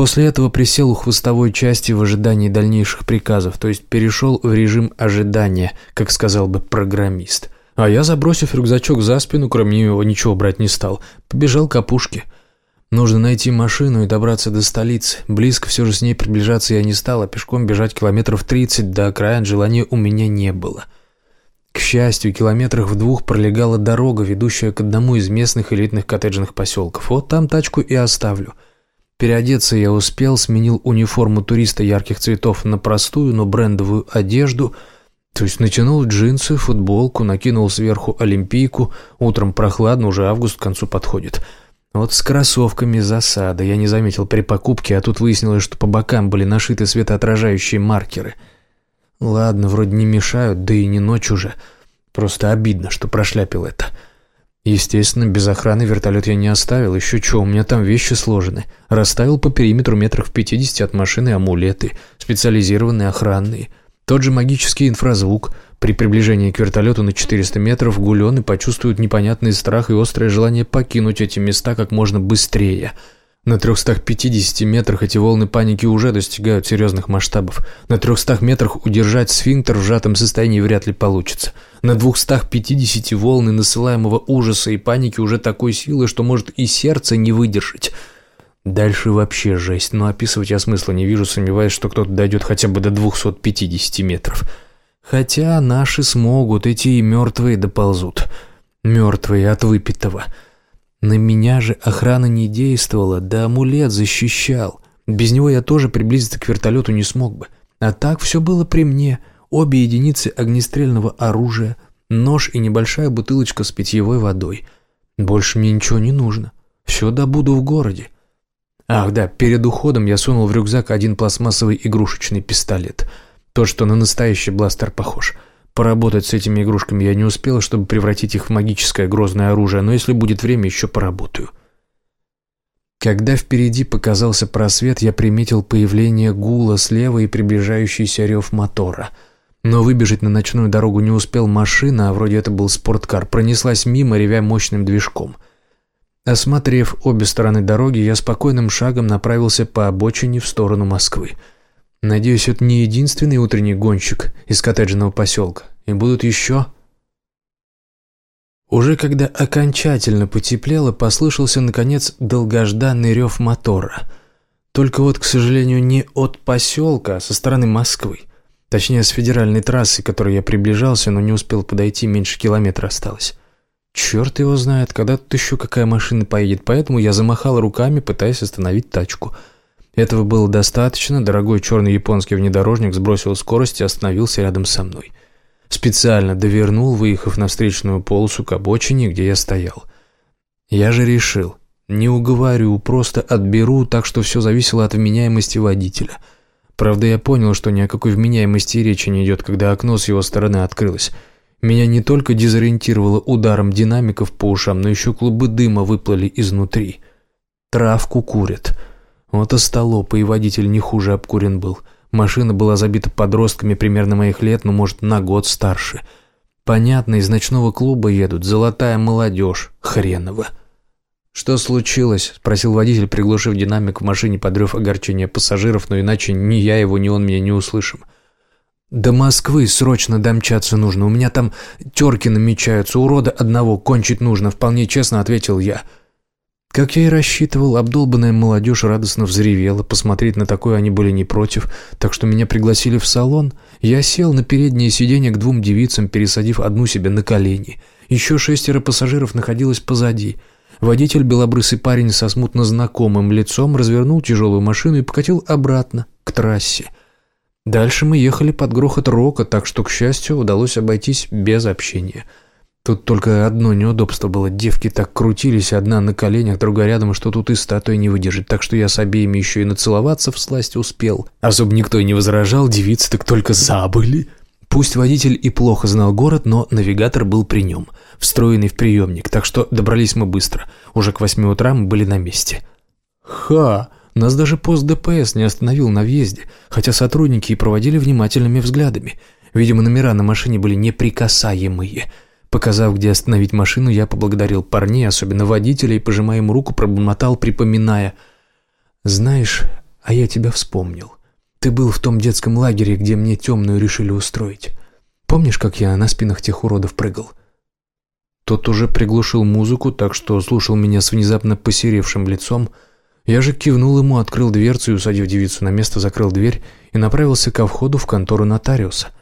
После этого присел у хвостовой части в ожидании дальнейших приказов, то есть перешел в режим ожидания, как сказал бы программист. А я, забросив рюкзачок за спину, кроме него ничего брать не стал, побежал к опушке. Нужно найти машину и добраться до столицы. Близко все же с ней приближаться я не стал, а пешком бежать километров тридцать до окраин желания у меня не было. — к счастью, километрах в двух пролегала дорога, ведущая к одному из местных элитных коттеджных поселков. Вот там тачку и оставлю. Переодеться я успел, сменил униформу туриста ярких цветов на простую, но брендовую одежду, то есть натянул джинсы, футболку, накинул сверху олимпийку, утром прохладно, уже август к концу подходит. Вот с кроссовками засада, я не заметил при покупке, а тут выяснилось, что по бокам были нашиты светоотражающие маркеры – Ладно, вроде не мешают, да и не ночь уже. Просто обидно, что прошляпил это. Естественно, без охраны вертолет я не оставил. Еще что, у меня там вещи сложены. Расставил по периметру метрах в пятидесяти от машины амулеты, специализированные охранные. Тот же магический инфразвук. При приближении к вертолету на 400 метров гулены почувствуют непонятный страх и острое желание покинуть эти места как можно быстрее – на 350 метрах эти волны паники уже достигают серьезных масштабов. На 300 метрах удержать сфинктер в сжатом состоянии вряд ли получится. На 250 волны насылаемого ужаса и паники уже такой силы, что может и сердце не выдержать. Дальше вообще жесть, но описывать я смысла не вижу, сомневаюсь, что кто-то дойдет хотя бы до 250 метров. Хотя наши смогут, эти и мертвые доползут. Мертвые от выпитого. На меня же охрана не действовала, да амулет защищал. Без него я тоже приблизиться к вертолету не смог бы. А так все было при мне. Обе единицы огнестрельного оружия, нож и небольшая бутылочка с питьевой водой. Больше мне ничего не нужно. Все добуду в городе. Ах да, перед уходом я сунул в рюкзак один пластмассовый игрушечный пистолет. То, что на настоящий бластер похож. Поработать с этими игрушками я не успел, чтобы превратить их в магическое грозное оружие, но если будет время, еще поработаю. Когда впереди показался просвет, я приметил появление гула слева и приближающийся рев мотора. Но выбежать на ночную дорогу не успел машина, а вроде это был спорткар, пронеслась мимо, ревя мощным движком. Осмотрев обе стороны дороги, я спокойным шагом направился по обочине в сторону Москвы. Надеюсь, это не единственный утренний гонщик из коттеджного поселка, и будут еще... Уже когда окончательно потеплело, послышался, наконец, долгожданный рев мотора. Только вот, к сожалению, не от поселка, а со стороны Москвы. Точнее, с федеральной трассы, к которой я приближался, но не успел подойти, меньше километра осталось. Черт его знает, когда тут еще какая машина поедет, поэтому я замахал руками, пытаясь остановить тачку. Этого было достаточно, дорогой черный японский внедорожник сбросил скорость и остановился рядом со мной. Специально довернул, выехав на встречную полосу к обочине, где я стоял. Я же решил, не уговорю, просто отберу, так что все зависело от вменяемости водителя. Правда, я понял, что ни о какой вменяемости речи не идет, когда окно с его стороны открылось. Меня не только дезориентировало ударом динамиков по ушам, но еще клубы дыма выплыли изнутри. Травку курят. Вот остолоп, и водитель не хуже обкурен был. — Машина была забита подростками примерно моих лет, но, может, на год старше. Понятно, из ночного клуба едут, золотая молодежь, хреново. «Что случилось?» – спросил водитель, приглушив динамик в машине, подрев огорчение пассажиров, но иначе ни я его, ни он меня не услышим. «До Москвы срочно домчаться нужно, у меня там терки намечаются, урода одного кончить нужно», – вполне честно ответил я – как я и рассчитывал, обдолбанная молодежь радостно взревела, посмотреть на такое они были не против, так что меня пригласили в салон. Я сел на переднее сиденье к двум девицам, пересадив одну себе на колени. Еще шестеро пассажиров находилось позади. Водитель, белобрысый парень со смутно знакомым лицом, развернул тяжелую машину и покатил обратно, к трассе. Дальше мы ехали под грохот рока, так что, к счастью, удалось обойтись без общения. Тут только одно неудобство было. Девки так крутились, одна на коленях, другая рядом, что тут и статуя не выдержит. Так что я с обеими еще и нацеловаться в сласть успел. Особо никто и не возражал, девицы так только забыли. Пусть водитель и плохо знал город, но навигатор был при нем, встроенный в приемник, так что добрались мы быстро. Уже к восьми утра мы были на месте. Ха! Нас даже пост ДПС не остановил на въезде, хотя сотрудники и проводили внимательными взглядами. Видимо, номера на машине были неприкасаемые – Показав, где остановить машину, я поблагодарил парней, особенно водителя, и, пожимая ему руку, пробормотал, припоминая. «Знаешь, а я тебя вспомнил. Ты был в том детском лагере, где мне темную решили устроить. Помнишь, как я на спинах тех уродов прыгал?» Тот уже приглушил музыку, так что слушал меня с внезапно посеревшим лицом. Я же кивнул ему, открыл дверцу и, усадив девицу на место, закрыл дверь и направился ко входу в контору нотариуса.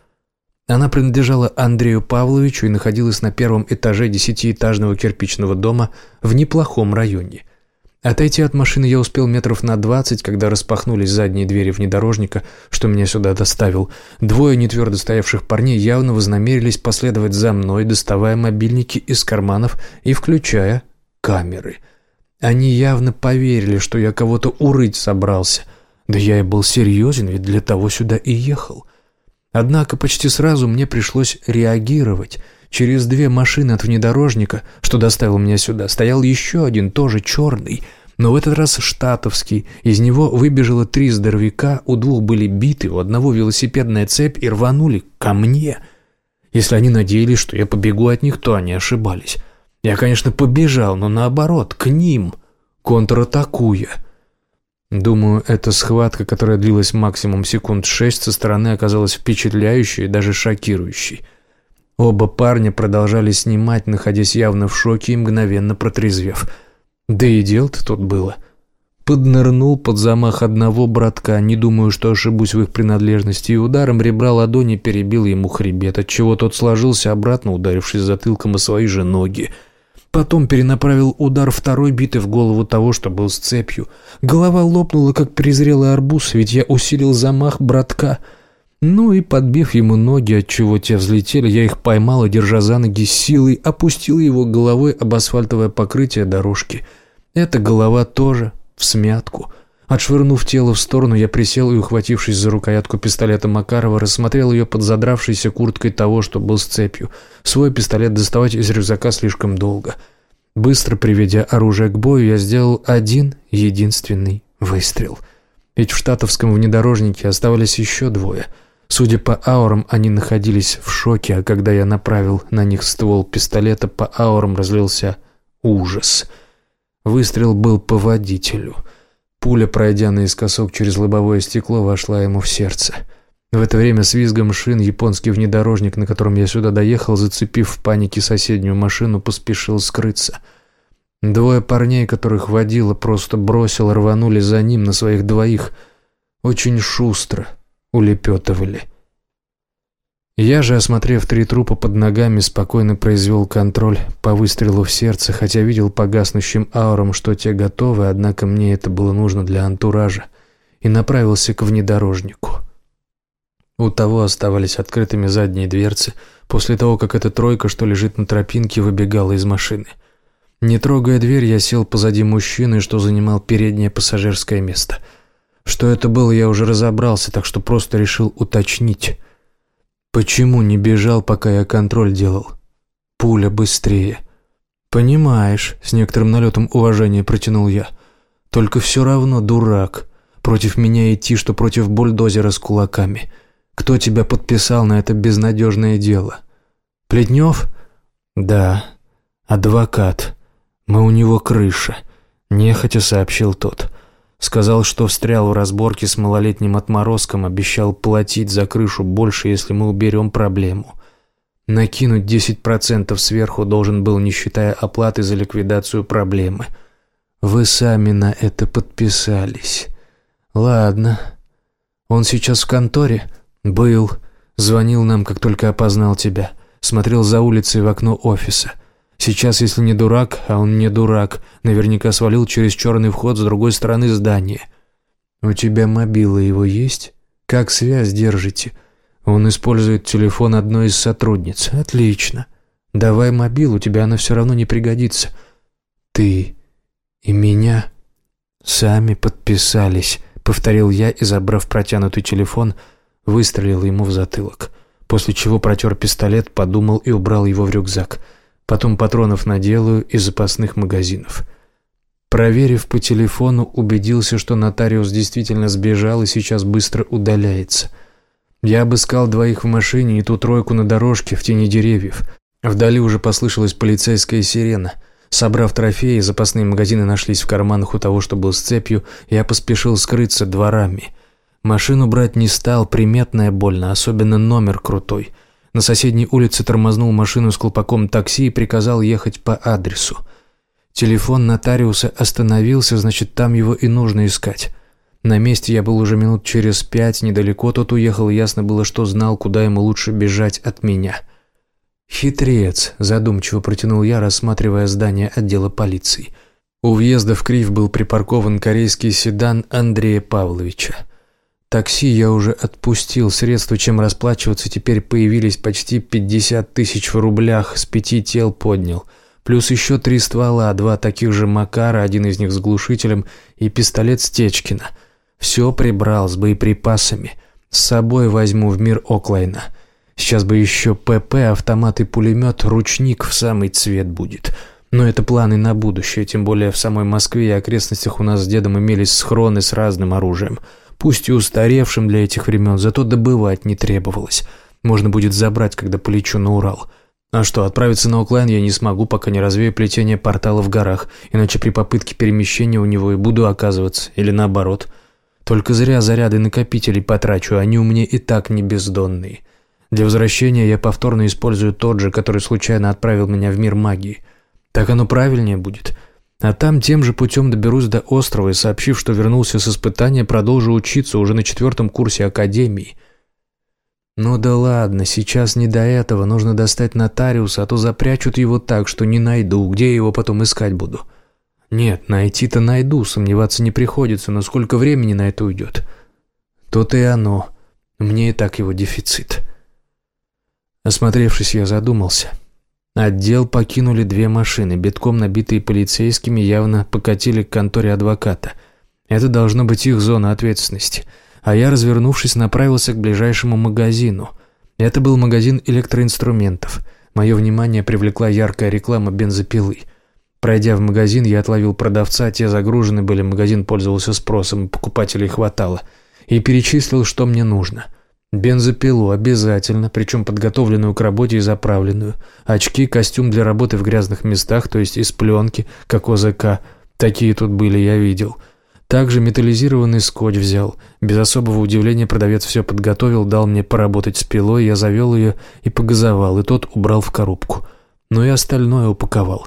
Она принадлежала Андрею Павловичу и находилась на первом этаже десятиэтажного кирпичного дома в неплохом районе. Отойти от машины я успел метров на двадцать, когда распахнулись задние двери внедорожника, что меня сюда доставил. Двое нетвердо стоявших парней явно вознамерились последовать за мной, доставая мобильники из карманов и включая камеры. Они явно поверили, что я кого-то урыть собрался. Да я и был серьезен, ведь для того сюда и ехал. Однако почти сразу мне пришлось реагировать. Через две машины от внедорожника, что доставил меня сюда, стоял еще один, тоже черный, но в этот раз штатовский. Из него выбежало три здоровяка, у двух были биты, у одного велосипедная цепь и рванули ко мне. Если они надеялись, что я побегу от них, то они ошибались. Я, конечно, побежал, но наоборот, к ним, контратакуя. Думаю, эта схватка, которая длилась максимум секунд шесть, со стороны оказалась впечатляющей и даже шокирующей. Оба парня продолжали снимать, находясь явно в шоке и мгновенно протрезвев. Да и дел-то тут было. поднырнул под замах одного братка, не думаю, что ошибусь в их принадлежности, и ударом ребра ладони перебил ему хребет, отчего тот сложился обратно, ударившись затылком о свои же ноги. Потом перенаправил удар второй биты в голову того, что был с цепью. Голова лопнула, как презрелый арбуз, ведь я усилил замах братка. Ну и, подбив ему ноги, отчего те взлетели, я их поймал и, держа за ноги силой, опустил его головой об асфальтовое покрытие дорожки. Эта голова тоже в смятку. Отшвырнув тело в сторону, я присел и, ухватившись за рукоятку пистолета Макарова, рассмотрел ее под задравшейся курткой того, что был с цепью. Свой пистолет доставать из рюкзака слишком долго. Быстро приведя оружие к бою, я сделал один единственный выстрел. Ведь в штатовском внедорожнике оставались еще двое. Судя по аурам, они находились в шоке, а когда я направил на них ствол пистолета, по аурам разлился ужас. Выстрел был по водителю — Пуля, пройдя наискосок через лобовое стекло, вошла ему в сердце. В это время с визгом шин японский внедорожник, на котором я сюда доехал, зацепив в панике соседнюю машину, поспешил скрыться. Двое парней, которых водила, просто бросил, рванули за ним на своих двоих. Очень шустро улепетывали. Я же, осмотрев три трупа под ногами, спокойно произвел контроль по выстрелу в сердце, хотя видел по гаснущим аурам, что те готовы, однако мне это было нужно для антуража, и направился к внедорожнику. У того оставались открытыми задние дверцы, после того, как эта тройка, что лежит на тропинке, выбегала из машины. Не трогая дверь, я сел позади мужчины, что занимал переднее пассажирское место. Что это было, я уже разобрался, так что просто решил уточнить – Почему не бежал, пока я контроль делал? Пуля быстрее. Понимаешь, с некоторым налетом уважения протянул я. Только все равно дурак. Против меня идти, что против бульдозера с кулаками. Кто тебя подписал на это безнадежное дело? Плетнев? Да. Адвокат. Мы у него крыша. Нехотя сообщил тот. Сказал, что встрял в разборке с малолетним отморозком, обещал платить за крышу больше, если мы уберем проблему. Накинуть 10% сверху должен был, не считая оплаты за ликвидацию проблемы. Вы сами на это подписались. Ладно. Он сейчас в конторе? Был. Звонил нам, как только опознал тебя. Смотрел за улицей в окно офиса. Сейчас, если не дурак, а он не дурак, наверняка свалил через черный вход с другой стороны здания. У тебя мобила его есть? Как связь держите? Он использует телефон одной из сотрудниц. Отлично. Давай мобил, у тебя она все равно не пригодится. Ты и меня сами подписались, повторил я и, забрав протянутый телефон, выстрелил ему в затылок. После чего протер пистолет, подумал и убрал его в рюкзак – Потом патронов наделаю из запасных магазинов. Проверив по телефону, убедился, что нотариус действительно сбежал и сейчас быстро удаляется. Я обыскал двоих в машине и ту тройку на дорожке в тени деревьев. Вдали уже послышалась полицейская сирена. Собрав трофеи, запасные магазины нашлись в карманах у того, что был с цепью, я поспешил скрыться дворами. Машину брать не стал, приметная больно, особенно номер крутой – на соседней улице тормознул машину с колпаком такси и приказал ехать по адресу. Телефон нотариуса остановился, значит, там его и нужно искать. На месте я был уже минут через пять, недалеко тот уехал, ясно было, что знал, куда ему лучше бежать от меня. «Хитрец», – задумчиво протянул я, рассматривая здание отдела полиции. У въезда в Крив был припаркован корейский седан Андрея Павловича. Такси я уже отпустил, средства, чем расплачиваться, теперь появились почти 50 тысяч в рублях, с пяти тел поднял. Плюс еще три ствола, два таких же Макара, один из них с глушителем, и пистолет Стечкина. Все прибрал с боеприпасами. С собой возьму в мир Оклайна. Сейчас бы еще ПП, автомат и пулемет, ручник в самый цвет будет. Но это планы на будущее, тем более в самой Москве и окрестностях у нас с дедом имелись схроны с разным оружием – Пусть и устаревшим для этих времен, зато добывать не требовалось. Можно будет забрать, когда полечу на Урал. А что, отправиться на Оклайн я не смогу, пока не развею плетение портала в горах, иначе при попытке перемещения у него и буду оказываться, или наоборот. Только зря заряды накопителей потрачу, они у меня и так не бездонные. Для возвращения я повторно использую тот же, который случайно отправил меня в мир магии. Так оно правильнее будет. А там тем же путем доберусь до острова и, сообщив, что вернулся с испытания, продолжу учиться уже на четвертом курсе академии. Ну да ладно, сейчас не до этого, нужно достать нотариуса, а то запрячут его так, что не найду, где я его потом искать буду. Нет, найти-то найду, сомневаться не приходится, но сколько времени на это уйдет? То-то и оно. Мне и так его дефицит. Осмотревшись, я задумался. Отдел покинули две машины, битком набитые полицейскими, явно покатили к конторе адвоката. Это должно быть их зона ответственности. А я, развернувшись, направился к ближайшему магазину. Это был магазин электроинструментов. Мое внимание привлекла яркая реклама бензопилы. Пройдя в магазин, я отловил продавца, те загружены были, магазин пользовался спросом, покупателей хватало – и перечислил, что мне нужно. Бензопилу обязательно, причем подготовленную к работе и заправленную. Очки, костюм для работы в грязных местах, то есть из пленки, как ОЗК. Такие тут были, я видел. Также металлизированный скотч взял. Без особого удивления продавец все подготовил, дал мне поработать с пилой, я завел ее и погазовал, и тот убрал в коробку. Но и остальное упаковал.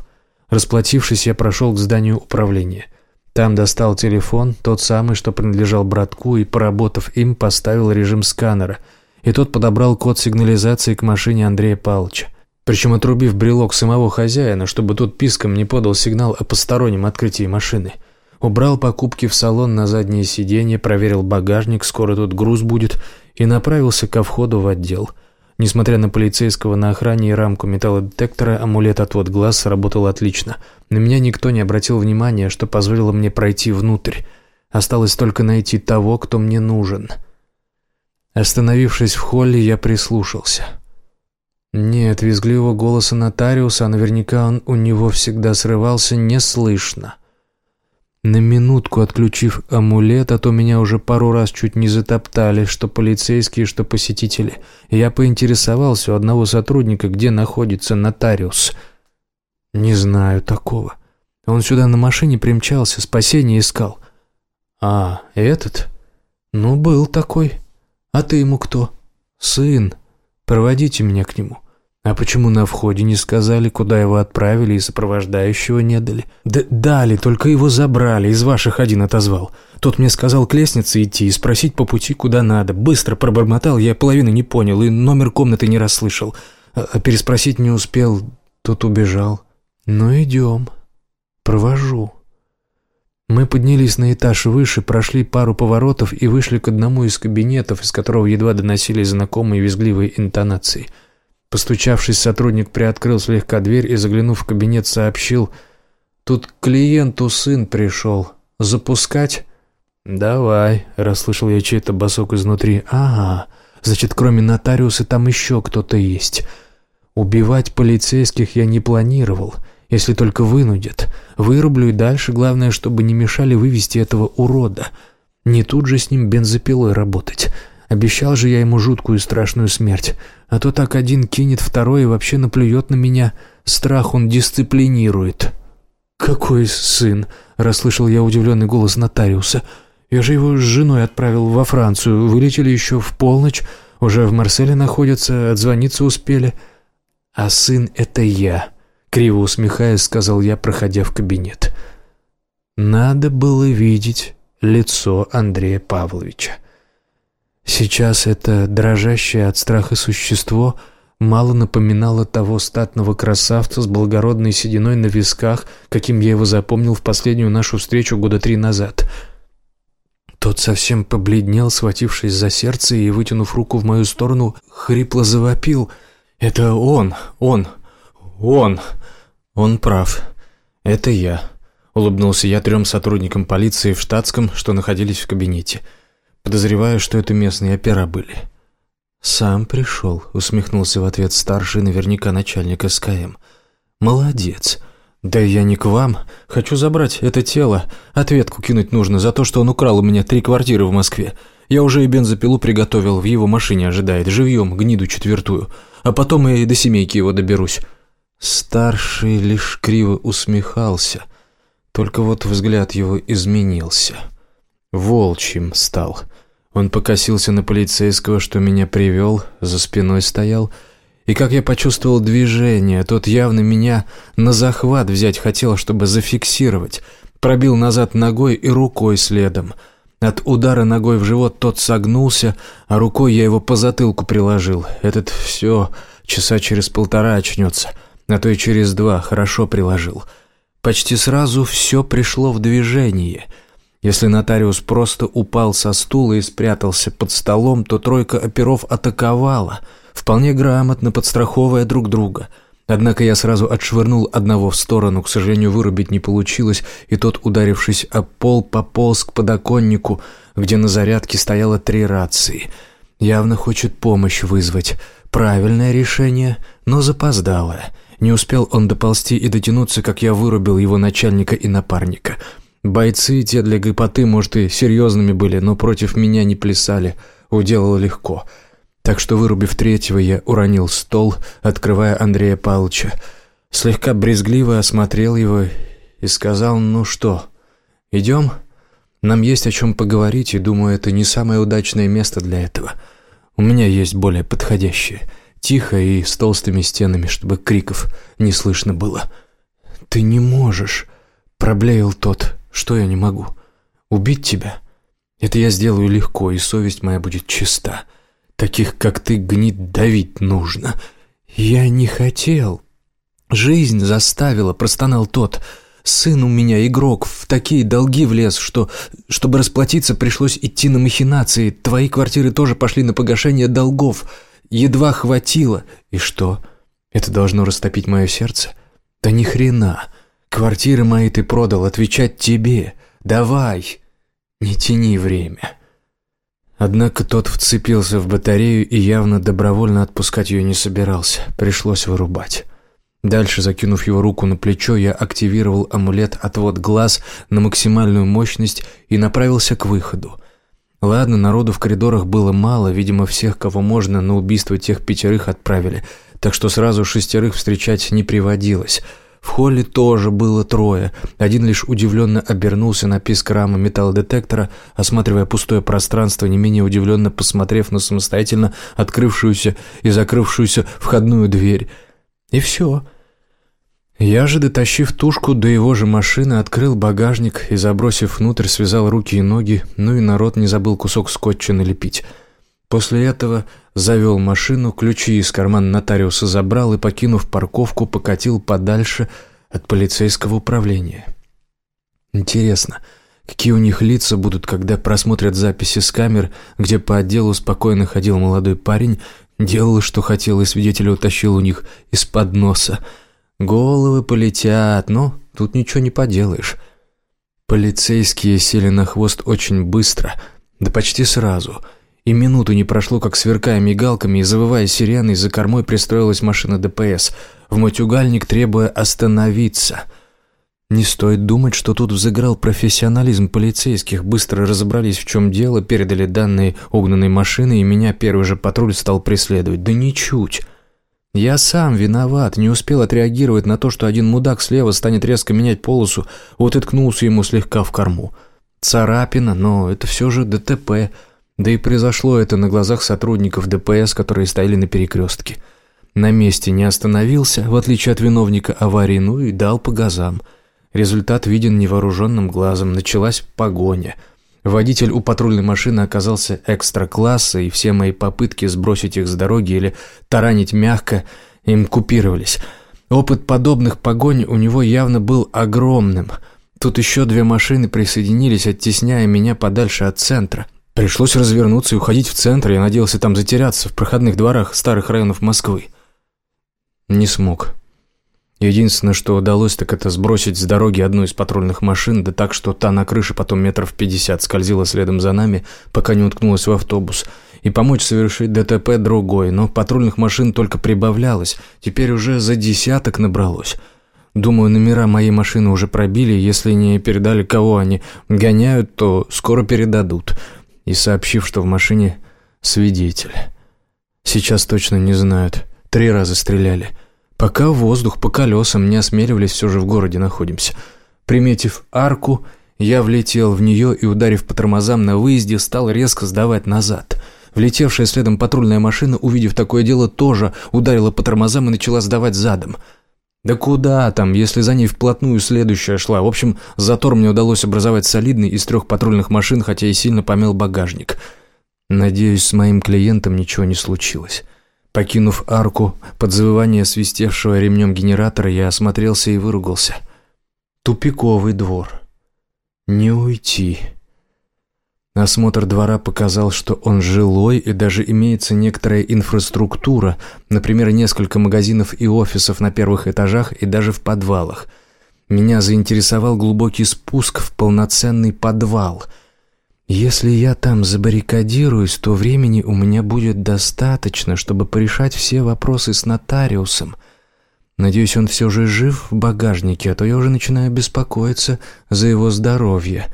Расплатившись, я прошел к зданию управления. Там достал телефон, тот самый, что принадлежал братку, и, поработав им, поставил режим сканера, и тот подобрал код сигнализации к машине Андрея Павловича. Причем отрубив брелок самого хозяина, чтобы тот писком не подал сигнал о постороннем открытии машины. Убрал покупки в салон на заднее сиденье, проверил багажник, скоро тут груз будет, и направился ко входу в отдел – Несмотря на полицейского на охране и рамку металлодетектора, амулет отвод глаз сработал отлично. На меня никто не обратил внимания, что позволило мне пройти внутрь. Осталось только найти того, кто мне нужен. Остановившись в холле, я прислушался. Нет, визгливого голоса нотариуса, а наверняка он у него всегда срывался, не слышно. На минутку отключив амулет, а то меня уже пару раз чуть не затоптали, что полицейские, что посетители. Я поинтересовался у одного сотрудника, где находится нотариус. Не знаю такого. Он сюда на машине примчался, спасение искал. А, этот? Ну, был такой. А ты ему кто? Сын. Проводите меня к нему. А почему на входе не сказали, куда его отправили и сопровождающего не дали? Да дали, только его забрали, из ваших один отозвал. Тот мне сказал к лестнице идти и спросить по пути, куда надо. Быстро пробормотал, я половины не понял и номер комнаты не расслышал. А, а переспросить не успел, тот убежал. Ну идем, провожу. Мы поднялись на этаж выше, прошли пару поворотов и вышли к одному из кабинетов, из которого едва доносились знакомые визгливые интонации – Постучавшись, сотрудник приоткрыл слегка дверь и, заглянув в кабинет, сообщил, «Тут клиенту сын пришел. Запускать?» «Давай», — расслышал я чей-то босок изнутри. «Ага, значит, кроме нотариуса там еще кто-то есть. Убивать полицейских я не планировал, если только вынудят. Вырублю и дальше, главное, чтобы не мешали вывести этого урода. Не тут же с ним бензопилой работать». Обещал же я ему жуткую и страшную смерть. А то так один кинет, второй и вообще наплюет на меня. Страх он дисциплинирует». «Какой сын?» – расслышал я удивленный голос нотариуса. «Я же его с женой отправил во Францию. Вылетели еще в полночь. Уже в Марселе находятся, отзвониться успели». «А сын – это я», – криво усмехаясь, сказал я, проходя в кабинет. «Надо было видеть лицо Андрея Павловича». Сейчас это дрожащее от страха существо мало напоминало того статного красавца с благородной сединой на висках, каким я его запомнил в последнюю нашу встречу года три назад. Тот совсем побледнел, схватившись за сердце и, вытянув руку в мою сторону, хрипло завопил. «Это он! Он! Он! Он прав. Это я!» Улыбнулся я трем сотрудникам полиции в штатском, что находились в кабинете. Подозреваю, что это местные опера были. «Сам пришел», — усмехнулся в ответ старший, наверняка начальник СКМ. «Молодец. Да я не к вам. Хочу забрать это тело. Ответку кинуть нужно за то, что он украл у меня три квартиры в Москве. Я уже и бензопилу приготовил, в его машине ожидает, живьем, гниду четвертую. А потом и до семейки его доберусь». Старший лишь криво усмехался, только вот взгляд его изменился. Волчьим стал. Он покосился на полицейского, что меня привел, за спиной стоял, И как я почувствовал движение, тот явно меня на захват взять хотел, чтобы зафиксировать. Пробил назад ногой и рукой следом. От удара ногой в живот тот согнулся, а рукой я его по затылку приложил. Этот все часа через полтора очнется, а то и через два хорошо приложил. Почти сразу все пришло в движение. Если нотариус просто упал со стула и спрятался под столом, то тройка оперов атаковала — вполне грамотно подстраховывая друг друга. Однако я сразу отшвырнул одного в сторону, к сожалению, вырубить не получилось, и тот, ударившись о пол, пополз к подоконнику, где на зарядке стояло три рации. Явно хочет помощь вызвать. Правильное решение, но запоздалое. Не успел он доползти и дотянуться, как я вырубил его начальника и напарника. Бойцы те для гопоты, может, и серьезными были, но против меня не плясали. Уделал легко. — так что, вырубив третьего, я уронил стол, открывая Андрея Павловича. Слегка брезгливо осмотрел его и сказал, ну что, идем? Нам есть о чем поговорить, и думаю, это не самое удачное место для этого. У меня есть более подходящее. Тихо и с толстыми стенами, чтобы криков не слышно было. «Ты не можешь!» — проблеял тот. «Что я не могу? Убить тебя? Это я сделаю легко, и совесть моя будет чиста». Таких, как ты, гнит давить нужно. Я не хотел. Жизнь заставила, простонал тот. Сын у меня игрок, в такие долги влез, что, чтобы расплатиться, пришлось идти на махинации. Твои квартиры тоже пошли на погашение долгов. Едва хватило. И что? Это должно растопить мое сердце? Да ни хрена. Квартиры мои ты продал, отвечать тебе. Давай. Не тяни время. Однако тот вцепился в батарею и явно добровольно отпускать ее не собирался. Пришлось вырубать. Дальше, закинув его руку на плечо, я активировал амулет «Отвод глаз» на максимальную мощность и направился к выходу. Ладно, народу в коридорах было мало, видимо, всех, кого можно, на убийство тех пятерых отправили, так что сразу шестерых встречать не приводилось — в холле тоже было трое. Один лишь удивленно обернулся на писк рамы металлодетектора, осматривая пустое пространство, не менее удивленно посмотрев на самостоятельно открывшуюся и закрывшуюся входную дверь. И все. Я же, дотащив тушку до его же машины, открыл багажник и, забросив внутрь, связал руки и ноги, ну и народ не забыл кусок скотча налепить. После этого завел машину, ключи из кармана нотариуса забрал и, покинув парковку, покатил подальше от полицейского управления. Интересно, какие у них лица будут, когда просмотрят записи с камер, где по отделу спокойно ходил молодой парень, делал, что хотел, и свидетеля утащил у них из-под носа. Головы полетят, но тут ничего не поделаешь. Полицейские сели на хвост очень быстро, да почти сразу — и минуту не прошло, как, сверкая мигалками и завывая сиреной, за кормой пристроилась машина ДПС, в мотюгальник требуя остановиться. Не стоит думать, что тут взыграл профессионализм полицейских, быстро разобрались, в чем дело, передали данные угнанной машины, и меня первый же патруль стал преследовать. Да ничуть. Я сам виноват, не успел отреагировать на то, что один мудак слева станет резко менять полосу, вот и ткнулся ему слегка в корму. Царапина, но это все же ДТП – да и произошло это на глазах сотрудников ДПС, которые стояли на перекрестке. На месте не остановился, в отличие от виновника аварии, ну и дал по газам. Результат виден невооруженным глазом, началась погоня. Водитель у патрульной машины оказался экстра-класса, и все мои попытки сбросить их с дороги или таранить мягко им купировались. Опыт подобных погонь у него явно был огромным. Тут еще две машины присоединились, оттесняя меня подальше от центра. Пришлось развернуться и уходить в центр, я надеялся там затеряться, в проходных дворах старых районов Москвы. Не смог. Единственное, что удалось, так это сбросить с дороги одну из патрульных машин, да так, что та на крыше потом метров пятьдесят скользила следом за нами, пока не уткнулась в автобус, и помочь совершить ДТП другой, но патрульных машин только прибавлялось, теперь уже за десяток набралось. Думаю, номера моей машины уже пробили, если не передали, кого они гоняют, то скоро передадут и сообщив, что в машине свидетель. Сейчас точно не знают. Три раза стреляли. Пока воздух по колесам не осмеливались, все же в городе находимся. Приметив арку, я влетел в нее и, ударив по тормозам на выезде, стал резко сдавать назад. Влетевшая следом патрульная машина, увидев такое дело, тоже ударила по тормозам и начала сдавать задом. Да куда там, если за ней вплотную следующая шла. В общем, затор мне удалось образовать солидный из трех патрульных машин, хотя и сильно помел багажник. Надеюсь, с моим клиентом ничего не случилось. Покинув арку, под завывание свистевшего ремнем генератора, я осмотрелся и выругался. Тупиковый двор. Не уйти. Осмотр двора показал, что он жилой и даже имеется некоторая инфраструктура, например, несколько магазинов и офисов на первых этажах и даже в подвалах. Меня заинтересовал глубокий спуск в полноценный подвал. Если я там забаррикадируюсь, то времени у меня будет достаточно, чтобы порешать все вопросы с нотариусом. Надеюсь, он все же жив в багажнике, а то я уже начинаю беспокоиться за его здоровье».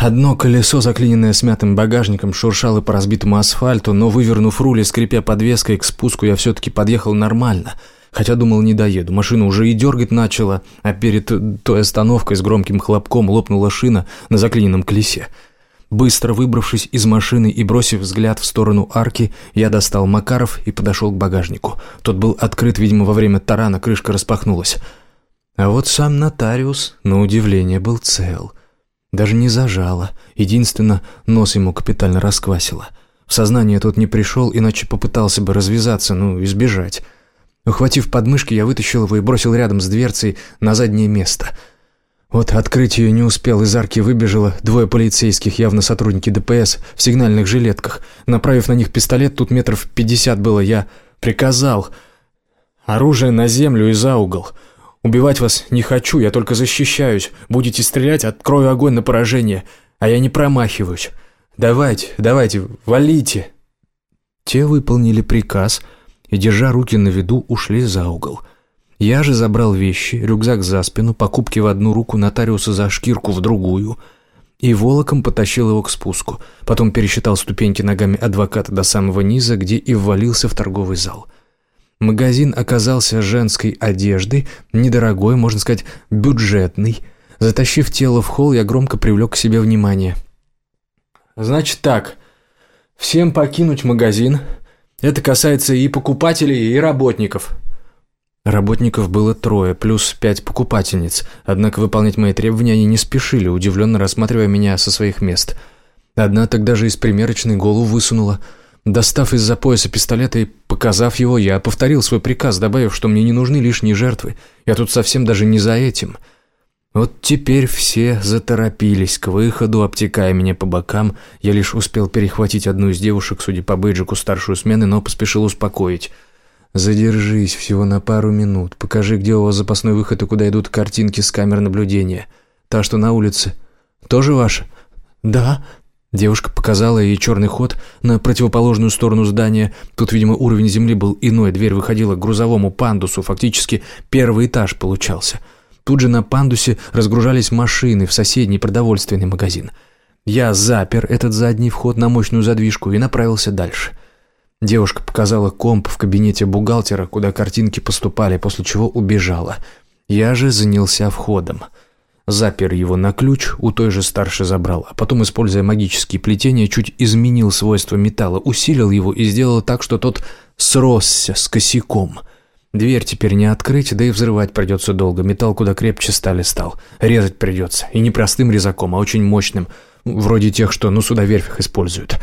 Одно колесо, заклиненное смятым багажником, шуршало по разбитому асфальту, но, вывернув руль и скрипя подвеской к спуску, я все-таки подъехал нормально. Хотя думал, не доеду. Машина уже и дергать начала, а перед той остановкой с громким хлопком лопнула шина на заклиненном колесе. Быстро выбравшись из машины и бросив взгляд в сторону арки, я достал Макаров и подошел к багажнику. Тот был открыт, видимо, во время тарана, крышка распахнулась. А вот сам нотариус, на удивление, был цел — даже не зажала. Единственно, нос ему капитально расквасило. В сознание тот не пришел, иначе попытался бы развязаться, ну, избежать. Ухватив подмышки, я вытащил его и бросил рядом с дверцей на заднее место. Вот открыть ее не успел, из арки выбежало двое полицейских, явно сотрудники ДПС, в сигнальных жилетках. Направив на них пистолет, тут метров пятьдесят было, я приказал. Оружие на землю и за угол. Убивать вас не хочу, я только защищаюсь. Будете стрелять, открою огонь на поражение. А я не промахиваюсь. Давайте, давайте, валите!» Те выполнили приказ и, держа руки на виду, ушли за угол. Я же забрал вещи, рюкзак за спину, покупки в одну руку, нотариуса за шкирку в другую и волоком потащил его к спуску. Потом пересчитал ступеньки ногами адвоката до самого низа, где и ввалился в торговый зал. — Магазин оказался женской одеждой, недорогой, можно сказать, бюджетный. Затащив тело в холл, я громко привлек к себе внимание. «Значит так, всем покинуть магазин. Это касается и покупателей, и работников». Работников было трое, плюс пять покупательниц, однако выполнять мои требования они не спешили, удивленно рассматривая меня со своих мест. Одна тогда же из примерочной голову высунула – Достав из-за пояса пистолет и показав его, я повторил свой приказ, добавив, что мне не нужны лишние жертвы. Я тут совсем даже не за этим. Вот теперь все заторопились к выходу, обтекая меня по бокам. Я лишь успел перехватить одну из девушек, судя по бейджику старшую смены, но поспешил успокоить. «Задержись всего на пару минут. Покажи, где у вас запасной выход и куда идут картинки с камер наблюдения. Та, что на улице, тоже ваша?» «Да», Девушка показала ей черный ход на противоположную сторону здания. Тут, видимо, уровень земли был иной. Дверь выходила к грузовому пандусу. Фактически первый этаж получался. Тут же на пандусе разгружались машины в соседний продовольственный магазин. Я запер этот задний вход на мощную задвижку и направился дальше. Девушка показала комп в кабинете бухгалтера, куда картинки поступали, после чего убежала. Я же занялся входом запер его на ключ, у той же старшей забрал, а потом, используя магические плетения, чуть изменил свойства металла, усилил его и сделал так, что тот сросся с косяком. Дверь теперь не открыть, да и взрывать придется долго, металл куда крепче стали стал. Резать придется, и не простым резаком, а очень мощным, вроде тех, что на судоверфях используют.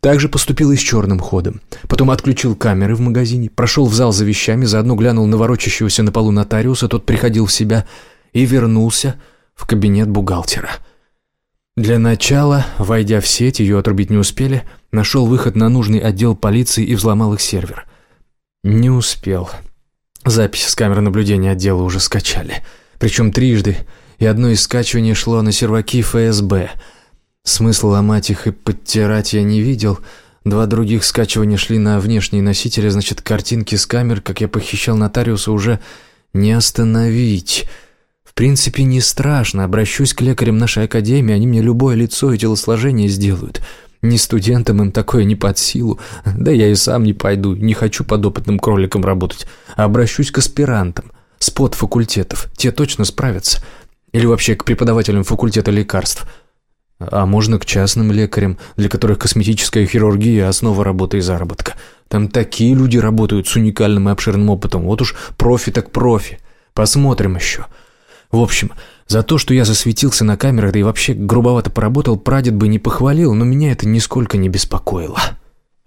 Также поступил и с черным ходом. Потом отключил камеры в магазине, прошел в зал за вещами, заодно глянул на ворочащегося на полу нотариуса, тот приходил в себя и вернулся в кабинет бухгалтера. Для начала, войдя в сеть, ее отрубить не успели, нашел выход на нужный отдел полиции и взломал их сервер. Не успел. Запись с камер наблюдения отдела уже скачали. Причем трижды, и одно из скачиваний шло на серваки ФСБ. Смысла ломать их и подтирать я не видел. Два других скачивания шли на внешние носители, значит, картинки с камер, как я похищал нотариуса, уже не остановить. Принципе, не страшно. Обращусь к лекарям нашей академии, они мне любое лицо и телосложение сделают. Не студентам им такое не под силу. Да я и сам не пойду, не хочу подопытным кроликом работать. Обращусь к аспирантам, с подфакультетов. Те точно справятся. Или вообще к преподавателям факультета лекарств. А можно к частным лекарям, для которых косметическая хирургия – основа работы и заработка. Там такие люди работают с уникальным и обширным опытом. Вот уж профи так профи. Посмотрим еще. В общем, за то, что я засветился на камерах, да и вообще грубовато поработал, прадед бы не похвалил, но меня это нисколько не беспокоило.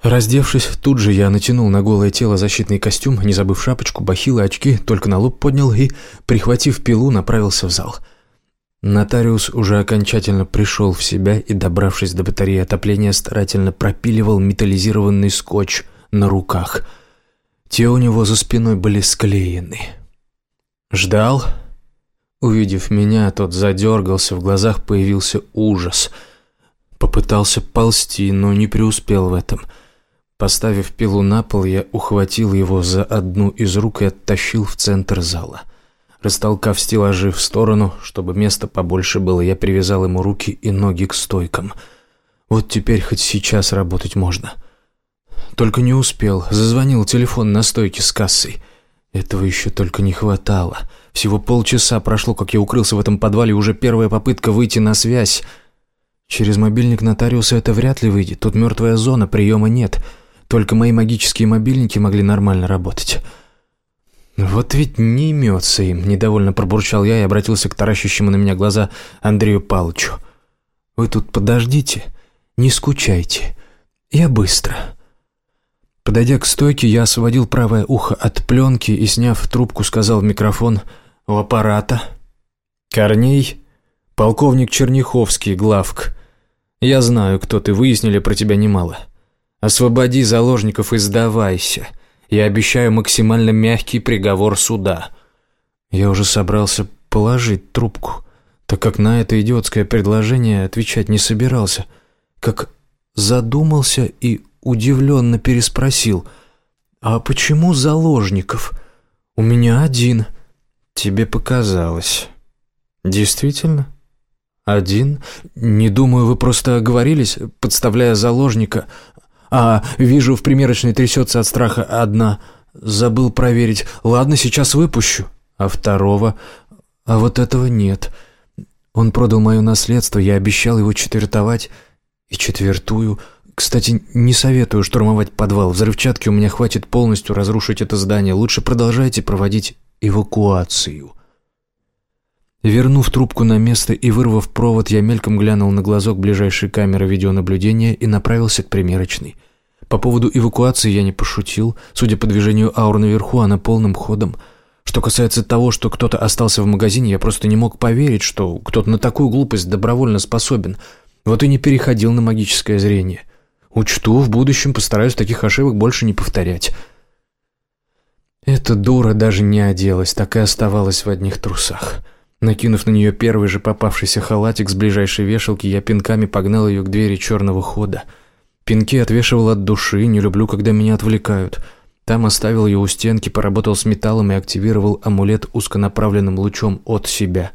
Раздевшись, тут же я натянул на голое тело защитный костюм, не забыв шапочку, бахилы, очки, только на лоб поднял и, прихватив пилу, направился в зал. Нотариус уже окончательно пришел в себя и, добравшись до батареи отопления, старательно пропиливал металлизированный скотч на руках. Те у него за спиной были склеены. Ждал. Увидев меня, тот задергался, в глазах появился ужас. Попытался ползти, но не преуспел в этом — Поставив пилу на пол, я ухватил его за одну из рук и оттащил в центр зала. Растолкав стеллажи в сторону, чтобы места побольше было, я привязал ему руки и ноги к стойкам. Вот теперь хоть сейчас работать можно. Только не успел. Зазвонил телефон на стойке с кассой. Этого еще только не хватало. Всего полчаса прошло, как я укрылся в этом подвале, уже первая попытка выйти на связь. Через мобильник нотариуса это вряд ли выйдет. Тут мертвая зона, приема нет. — только мои магические мобильники могли нормально работать. «Вот ведь не имется им», — недовольно пробурчал я и обратился к таращащему на меня глаза Андрею Палычу. «Вы тут подождите, не скучайте. Я быстро». Подойдя к стойке, я освободил правое ухо от пленки и, сняв трубку, сказал в микрофон у аппарата. «Корней, полковник Черняховский, главк. Я знаю, кто ты, выяснили про тебя немало». Освободи заложников и сдавайся. Я обещаю максимально мягкий приговор суда». Я уже собрался положить трубку, так как на это идиотское предложение отвечать не собирался, как задумался и удивленно переспросил, «А почему заложников? У меня один». «Тебе показалось». «Действительно?» «Один? Не думаю, вы просто оговорились, подставляя заложника. А, вижу, в примерочной трясется от страха одна. Забыл проверить. Ладно, сейчас выпущу. А второго? А вот этого нет. Он продал мое наследство, я обещал его четвертовать. И четвертую. Кстати, не советую штурмовать подвал. Взрывчатки у меня хватит полностью разрушить это здание. Лучше продолжайте проводить эвакуацию. Вернув трубку на место и вырвав провод, я мельком глянул на глазок ближайшей камеры видеонаблюдения и направился к примерочной. По поводу эвакуации я не пошутил. Судя по движению аур наверху, она полным ходом. Что касается того, что кто-то остался в магазине, я просто не мог поверить, что кто-то на такую глупость добровольно способен. Вот и не переходил на магическое зрение. Учту, в будущем постараюсь таких ошибок больше не повторять. Эта дура даже не оделась, так и оставалась в одних трусах. Накинув на нее первый же попавшийся халатик с ближайшей вешалки, я пинками погнал ее к двери черного хода. Пинки отвешивал от души, не люблю, когда меня отвлекают. Там оставил ее у стенки, поработал с металлом и активировал амулет узконаправленным лучом от себя.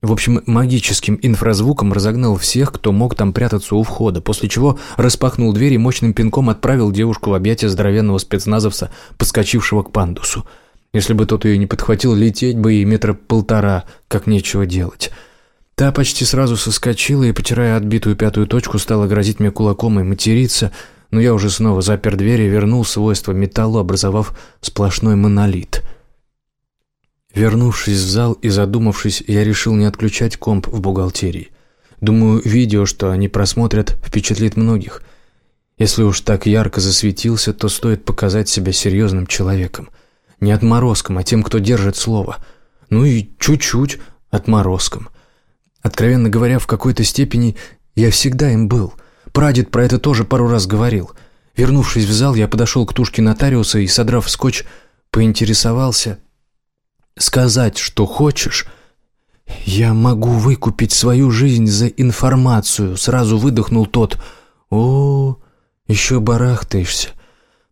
В общем, магическим инфразвуком разогнал всех, кто мог там прятаться у входа, после чего распахнул дверь и мощным пинком отправил девушку в объятия здоровенного спецназовца, подскочившего к пандусу. Если бы тот ее не подхватил, лететь бы и метра полтора, как нечего делать. Та почти сразу соскочила и, потирая отбитую пятую точку, стала грозить мне кулаком и материться, но я уже снова запер дверь и вернул свойства металлу, образовав сплошной монолит. Вернувшись в зал и задумавшись, я решил не отключать комп в бухгалтерии. Думаю, видео, что они просмотрят, впечатлит многих. Если уж так ярко засветился, то стоит показать себя серьезным человеком. Не отморозком, а тем, кто держит слово. Ну и чуть-чуть отморозком. Откровенно говоря, в какой-то степени я всегда им был. Прадед про это тоже пару раз говорил. Вернувшись в зал, я подошел к тушке нотариуса и, содрав скотч, поинтересовался. «Сказать, что хочешь?» «Я могу выкупить свою жизнь за информацию», — сразу выдохнул тот. «О, еще барахтаешься.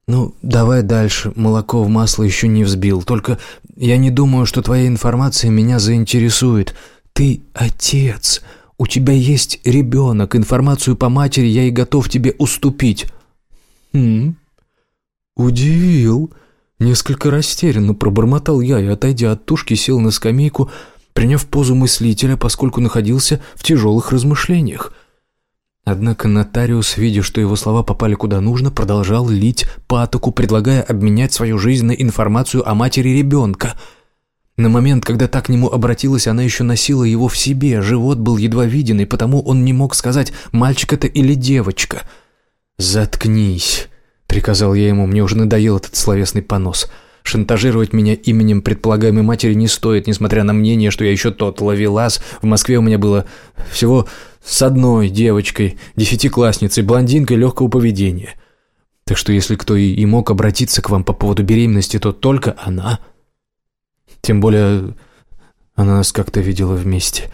«Ну, давай дальше. Молоко в масло еще не взбил. Только я не думаю, что твоя информация меня заинтересует. Ты отец. У тебя есть ребенок. Информацию по матери я и готов тебе уступить». «Хм, удивил». Несколько растерянно пробормотал я и, отойдя от тушки, сел на скамейку, приняв позу мыслителя, поскольку находился в тяжелых размышлениях – Однако нотариус, видя, что его слова попали куда нужно, продолжал лить патоку, предлагая обменять свою жизнь на информацию о матери ребенка. На момент, когда так к нему обратилась, она еще носила его в себе, живот был едва виден, и потому он не мог сказать, мальчик это или девочка. «Заткнись», — приказал я ему, мне уже надоел этот словесный понос. Шантажировать меня именем предполагаемой матери не стоит, несмотря на мнение, что я еще тот ловелас. В Москве у меня было всего с одной девочкой, десятиклассницей, блондинкой легкого поведения. Так что если кто и, и мог обратиться к вам по поводу беременности, то только она. Тем более она нас как-то видела вместе.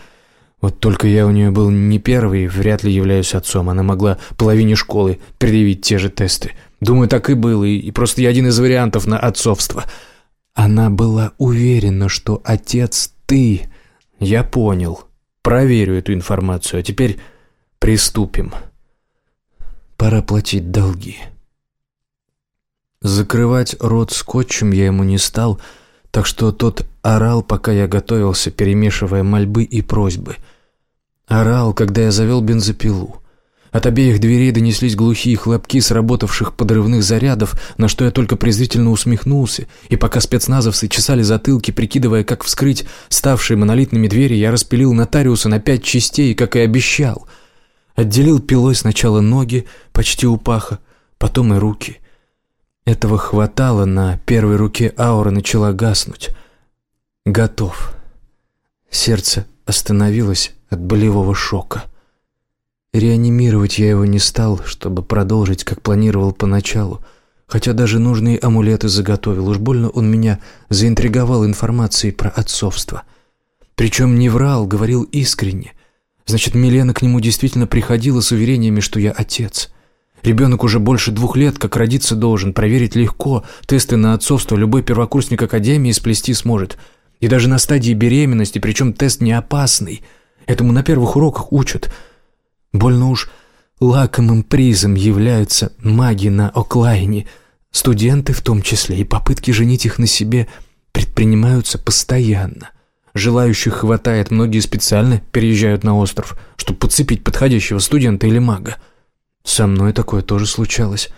Вот только я у нее был не первый, вряд ли являюсь отцом. Она могла половине школы предъявить те же тесты. Думаю, так и было, и, просто я один из вариантов на отцовство. Она была уверена, что отец ты. Я понял. Проверю эту информацию, а теперь приступим. Пора платить долги. Закрывать рот скотчем я ему не стал, так что тот орал, пока я готовился, перемешивая мольбы и просьбы. Орал, когда я завел бензопилу. От обеих дверей донеслись глухие хлопки сработавших подрывных зарядов, на что я только презрительно усмехнулся, и пока спецназовцы чесали затылки, прикидывая, как вскрыть ставшие монолитными двери, я распилил нотариуса на пять частей, как и обещал. Отделил пилой сначала ноги, почти у паха, потом и руки. Этого хватало, на первой руке аура начала гаснуть. Готов. Сердце остановилось от болевого шока. Реанимировать я его не стал, чтобы продолжить, как планировал поначалу, хотя даже нужные амулеты заготовил. Уж больно он меня заинтриговал информацией про отцовство. Причем не врал, говорил искренне. Значит, Милена к нему действительно приходила с уверениями, что я отец. Ребенок уже больше двух лет, как родиться должен, проверить легко, тесты на отцовство любой первокурсник Академии сплести сможет. И даже на стадии беременности, причем тест не опасный. Этому на первых уроках учат – Больно уж лакомым призом являются маги на Оклайне, студенты в том числе, и попытки женить их на себе предпринимаются постоянно. Желающих хватает, многие специально переезжают на остров, чтобы подцепить подходящего студента или мага. Со мной такое тоже случалось.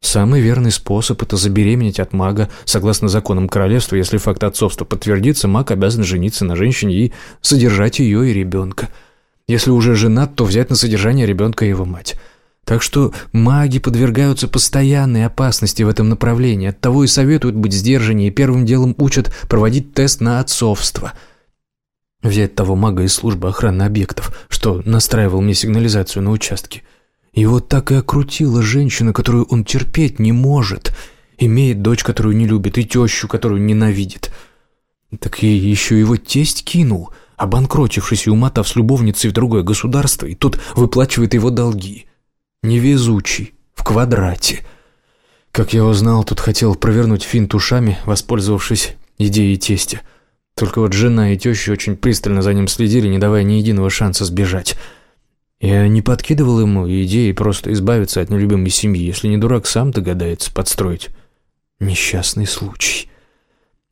Самый верный способ – это забеременеть от мага. Согласно законам королевства, если факт отцовства подтвердится, маг обязан жениться на женщине и содержать ее и ребенка – если уже женат, то взять на содержание ребенка его мать. Так что маги подвергаются постоянной опасности в этом направлении. Оттого и советуют быть сдержаннее и первым делом учат проводить тест на отцовство. Взять того мага из службы охраны объектов, что настраивал мне сигнализацию на участке. И вот так и окрутила женщина, которую он терпеть не может. Имеет дочь, которую не любит, и тещу, которую ненавидит. Так и еще его тесть кинул – обанкротившись и умотав с любовницей в другое государство, и тут выплачивает его долги. Невезучий, в квадрате. Как я узнал, тут хотел провернуть финт ушами, воспользовавшись идеей тестя. Только вот жена и теща очень пристально за ним следили, не давая ни единого шанса сбежать. Я не подкидывал ему идеи просто избавиться от нелюбимой семьи, если не дурак сам догадается подстроить. Несчастный случай.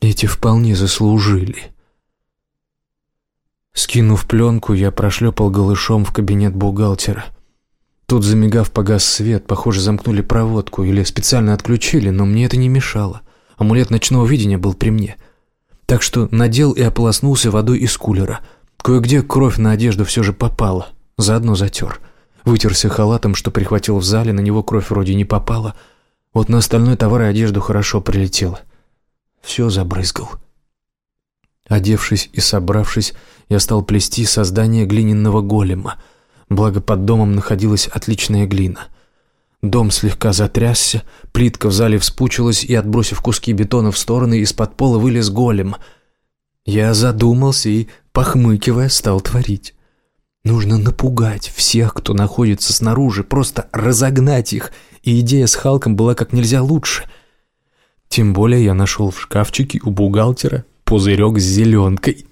Эти вполне заслужили. Скинув пленку, я прошлепал голышом в кабинет бухгалтера. Тут, замигав, погас свет, похоже, замкнули проводку или специально отключили, но мне это не мешало. Амулет ночного видения был при мне. Так что надел и ополоснулся водой из кулера. Кое-где кровь на одежду все же попала. Заодно затер. Вытерся халатом, что прихватил в зале, на него кровь вроде не попала. Вот на остальной товар и одежду хорошо прилетело. Все забрызгал. Одевшись и собравшись, я стал плести создание глиняного голема, благо под домом находилась отличная глина. Дом слегка затрясся, плитка в зале вспучилась, и, отбросив куски бетона в стороны, из-под пола вылез голем. Я задумался и, похмыкивая, стал творить. Нужно напугать всех, кто находится снаружи, просто разогнать их, и идея с Халком была как нельзя лучше. Тем более я нашел в шкафчике у бухгалтера пузырек с зеленкой.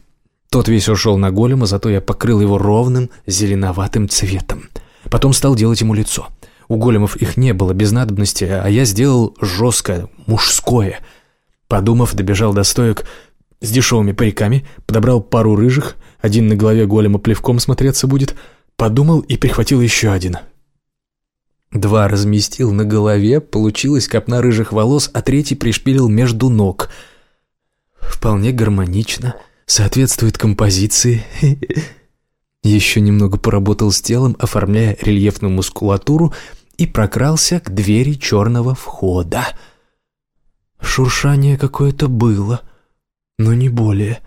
Тот весь ушел на голема, зато я покрыл его ровным зеленоватым цветом. Потом стал делать ему лицо. У големов их не было без надобности, а я сделал жесткое, мужское. Подумав, добежал до стоек с дешевыми париками, подобрал пару рыжих, один на голове голема плевком смотреться будет, Подумал и прихватил еще один. Два разместил на голове, получилась копна рыжих волос, а третий пришпилил между ног. Вполне гармонично, соответствует композиции. Еще немного поработал с телом, оформляя рельефную мускулатуру, и прокрался к двери черного входа. Шуршание какое-то было, но не более.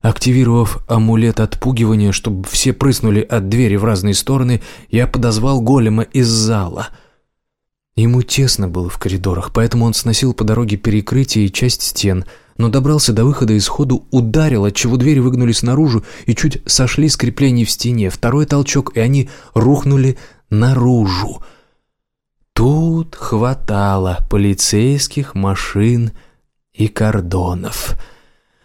Активировав амулет отпугивания, чтобы все прыснули от двери в разные стороны, я подозвал голема из зала. Ему тесно было в коридорах, поэтому он сносил по дороге перекрытие и часть стен, но добрался до выхода и сходу ударил, отчего двери выгнулись наружу и чуть сошли с креплений в стене. Второй толчок, и они рухнули наружу. Тут хватало полицейских машин и кордонов.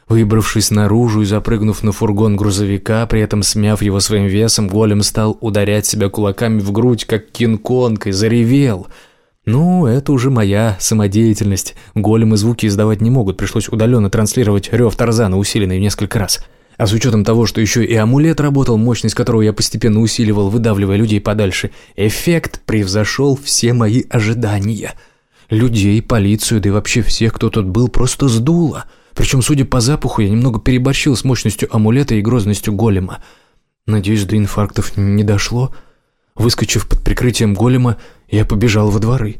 Выбравшись наружу и запрыгнув на фургон грузовика, при этом смяв его своим весом, голем стал ударять себя кулаками в грудь, как кинг-конг, и заревел. Ну, это уже моя самодеятельность. Големы звуки издавать не могут, пришлось удаленно транслировать рев Тарзана, усиленный в несколько раз. А с учетом того, что еще и амулет работал, мощность которого я постепенно усиливал, выдавливая людей подальше, эффект превзошел все мои ожидания. Людей, полицию, да и вообще всех, кто тут был, просто сдуло. Причем, судя по запаху, я немного переборщил с мощностью амулета и грозностью голема. Надеюсь, до инфарктов не дошло. Выскочив под прикрытием голема, я побежал во дворы.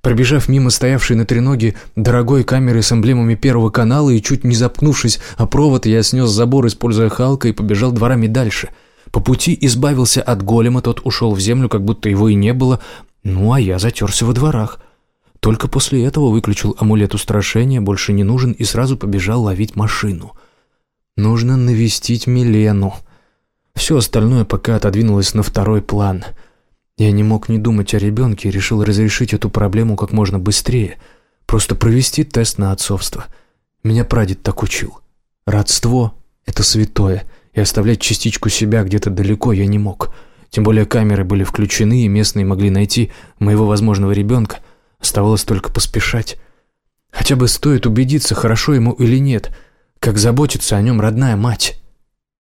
Пробежав мимо стоявшей на треноге дорогой камеры с эмблемами Первого канала и чуть не запнувшись о провод, я снес забор, используя Халка, и побежал дворами дальше. По пути избавился от голема, тот ушел в землю, как будто его и не было, ну а я затерся во дворах. Только после этого выключил амулет устрашения, больше не нужен, и сразу побежал ловить машину. Нужно навестить Милену. Все остальное пока отодвинулось на второй план — я не мог не думать о ребенке и решил разрешить эту проблему как можно быстрее. Просто провести тест на отцовство. Меня прадед так учил. Родство — это святое, и оставлять частичку себя где-то далеко я не мог. Тем более камеры были включены, и местные могли найти моего возможного ребенка. Оставалось только поспешать. Хотя бы стоит убедиться, хорошо ему или нет, как заботится о нем родная мать».